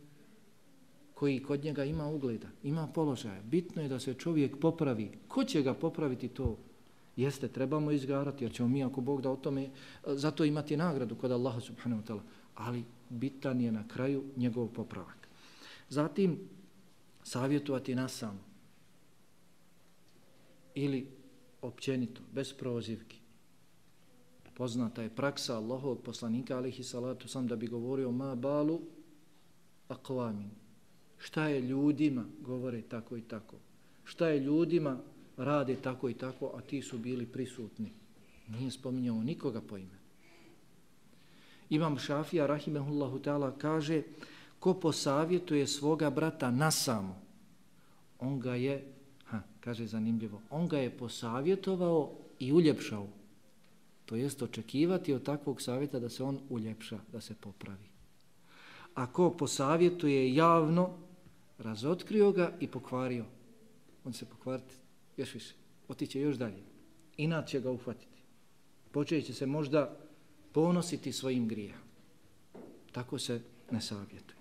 koji kod njega ima ugleda, ima položaja. Bitno je da se čovjek popravi. Ko će ga popraviti to? Jeste, trebamo izgarati, jer ćemo mi ako Bog da o tome, eh, zato imati nagradu kod Allaha subhanahu wa ta'ala. Ali bitan je na kraju njegov popravak. Zatim, savjetovati nas sam. Ili općenito, bez prozivki. Poznata je praksa Allahovog poslanika, alihi salatu sam, da bi govorio ma balu akvamin, šta je ljudima, govore tako i tako, šta je ljudima, rade tako i tako, a ti su bili prisutni. Nije spominjao nikoga po ime. Imam Šafija, rahimehullahu ta'ala, kaže, ko posavjetuje svoga brata na samo, on ga je, ha, kaže zanimljivo, on ga je posavjetovao i uljepšao. To jest očekivati od takvog savjeta da se on uljepša, da se popravi. A ko posavjetuje javno, razotkrio ga i pokvario. On se pokvariti još više, otiće još dalje. Inat će ga uhvatiti. Počeće se možda ponositi svojim grijehom. Tako se ne savjetuje.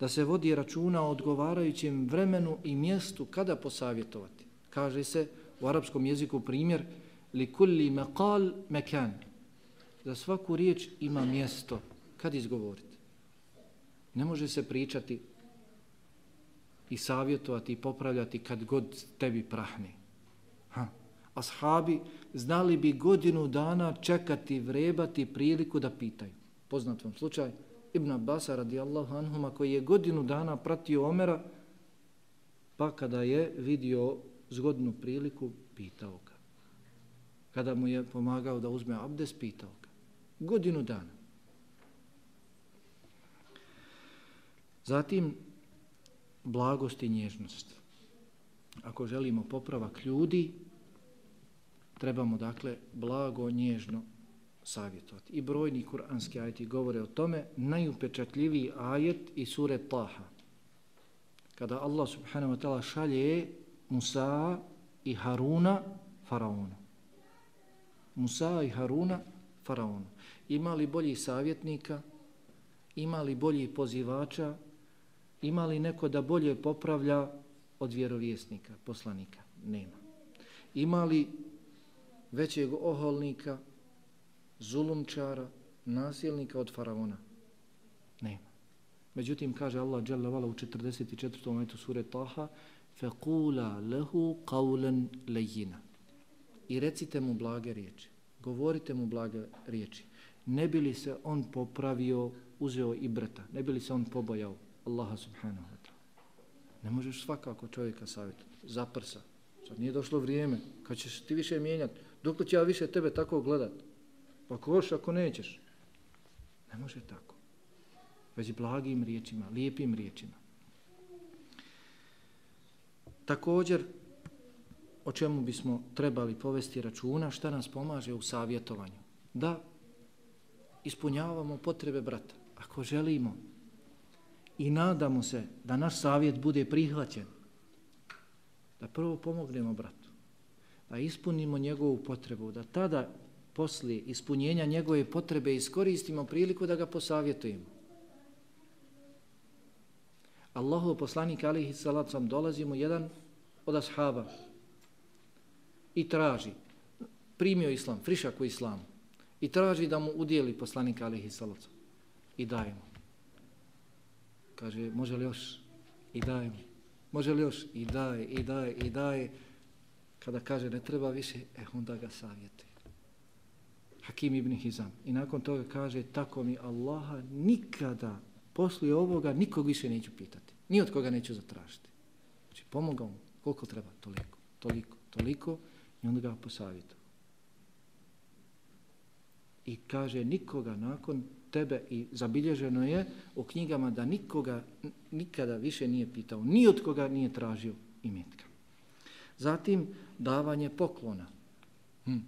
Da se vodi računa o odgovarajućem vremenu i mjestu kada posavjetovati. Kaže se u arapskom jeziku primjer li kulli maqal mekan. Za svaku riječ ima mjesto kad izgovoriti. Ne može se pričati i savjetovati i popravljati kad god tebi prahne. Ha. Ashabi znali bi godinu dana čekati, vrebati priliku da pitaju. Poznat vam slučaj Ibn Abbas radijallahu anhuma koji je godinu dana pratio Omera pa kada je vidio zgodnu priliku pitao ga. Kada mu je pomagao da uzme abdes pitao ga. Godinu dana. Zatim blagost i nježnost. Ako želimo popravak ljudi, trebamo dakle blago, nježno savjetovati. I brojni kuranski ajeti govore o tome, najupečatljiviji ajet i sure Taha. Kada Allah subhanahu wa ta'ala šalje Musa i Haruna faraonu. Musa i Haruna faraonu. Ima li bolji savjetnika? Ima li bolji pozivača? Ima li neko da bolje popravlja od vjerovjesnika, poslanika? Nema. Ima li većeg oholnika, zulumčara, nasilnika od faraona? Nema. Međutim, kaže Allah Jalla Vala u 44. metu sure Taha فَقُولَ لَهُ قَوْلًا لَيِّنَا I recite mu blage riječi. Govorite mu blage riječi. Ne bi li se on popravio, uzeo i brata? Ne bi li se on pobojao? Allaha subhanahu wa ta'ala. Ne možeš svakako čovjeka savjetati. Zaprsa. Sad nije došlo vrijeme kad ćeš ti više mijenjati. Dok li će ja više tebe tako gledat? Pa koš ako nećeš? Ne može tako. Već blagim riječima, lijepim riječima. Također, o čemu bismo trebali povesti računa, šta nas pomaže u savjetovanju? Da ispunjavamo potrebe brata. Ako želimo i nadamo se da naš savjet bude prihvaćen, da prvo pomognemo bratu, da ispunimo njegovu potrebu, da tada poslije ispunjenja njegove potrebe iskoristimo priliku da ga posavjetujemo. Allahov poslanik alihi salacom dolazi mu jedan od ashaba i traži, primio islam, frišak u islamu i traži da mu udijeli poslanik alihi salacom i daje mu. Kaže, može li još? I daj mu. Može li još? I daj, i daj, i daj. Kada kaže ne treba više, e onda ga savjeti. Hakim ibn Hizam. I nakon toga kaže, tako mi Allaha nikada poslije ovoga nikog više neću pitati. Ni od koga neću zatražiti. Znači, pomogao mu koliko treba, toliko, toliko, toliko i onda ga posavjetuje. I kaže, nikoga nakon tebe i zabilježeno je u knjigama da nikoga nikada više nije pitao, ni od koga nije tražio imetka. Zatim, davanje poklona. Hm.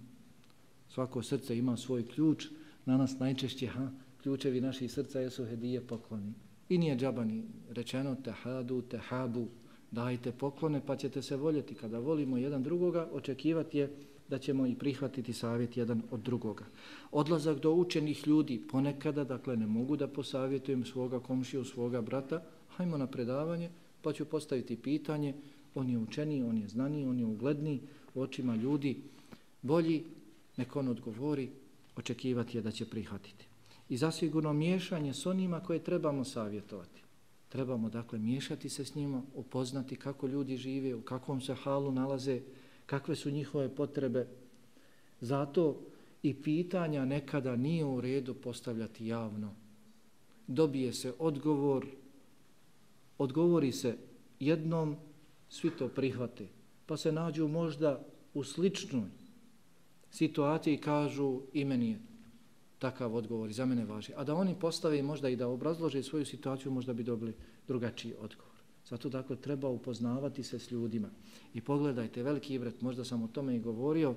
Svako srce ima svoj ključ, na nas najčešće, ha, ključevi naših srca jesu hedije pokloni. I nije džabani rečeno tehadu, tehabu, dajte poklone pa ćete se voljeti. Kada volimo jedan drugoga, očekivati je da ćemo i prihvatiti savjet jedan od drugoga. Odlazak do učenih ljudi ponekada, dakle ne mogu da posavjetujem svoga komšiju, svoga brata, hajmo na predavanje pa ću postaviti pitanje, on je učeniji, on je znaniji, on je ugledniji u očima ljudi, bolji, nek on odgovori, očekivati je da će prihvatiti. I zasigurno miješanje s onima koje trebamo savjetovati. Trebamo dakle miješati se s njima, upoznati kako ljudi žive, u kakvom se halu nalaze, kakve su njihove potrebe. Zato i pitanja nekada nije u redu postavljati javno. Dobije se odgovor, odgovori se jednom, svi to prihvate. Pa se nađu možda u sličnoj situaciji i kažu i meni je takav odgovor i za mene važi. A da oni postave možda i da obrazlože svoju situaciju, možda bi dobili drugačiji odgovor. Pa Zato dakle treba upoznavati se s ljudima. I pogledajte, veliki ibret, možda sam o tome i govorio,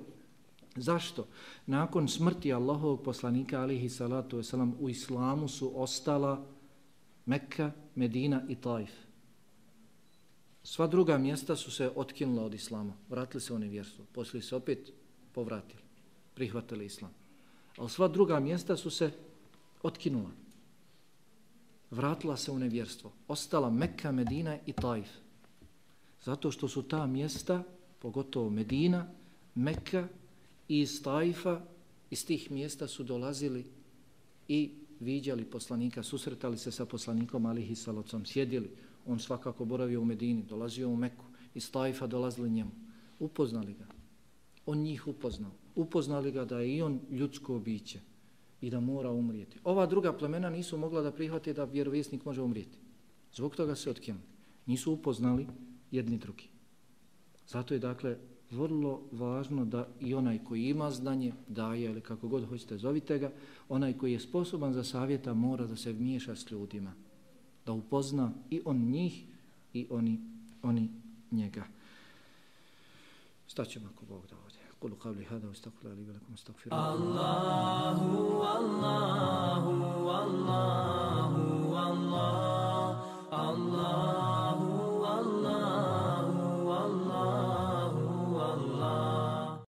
zašto? Nakon smrti Allahovog poslanika alihi salatu wasalam u islamu su ostala Mekka, Medina i Taif. Sva druga mjesta su se otkinula od islama, vratili se oni vjerstvo. poslije se opet povratili, prihvatili islam. Ali sva druga mjesta su se otkinula vratila se u nevjerstvo. Ostala Mekka, Medina i Taif. Zato što su ta mjesta, pogotovo Medina, Mekka i iz Taifa, iz tih mjesta su dolazili i viđali poslanika, susretali se sa poslanikom alihi salocom, sjedili. On svakako boravio u Medini, dolazio u Meku. Iz Taifa dolazili njemu. Upoznali ga. On njih upoznao. Upoznali ga da je i on ljudsko biće i da mora umrijeti. Ova druga plemena nisu mogla da prihvate da vjerovjesnik može umrijeti. Zbog toga se otkinuli. Nisu upoznali jedni drugi. Zato je dakle vrlo važno da i onaj koji ima znanje daje, ili kako god hoćete zovite ga, onaj koji je sposoban za savjeta mora da se miješa s ljudima. Da upozna i on njih i oni, oni njega. Staćemo ako Bog da أقول قولي هذا واستغفر الله لي ولكم واستغفر الله الله الله الله الله.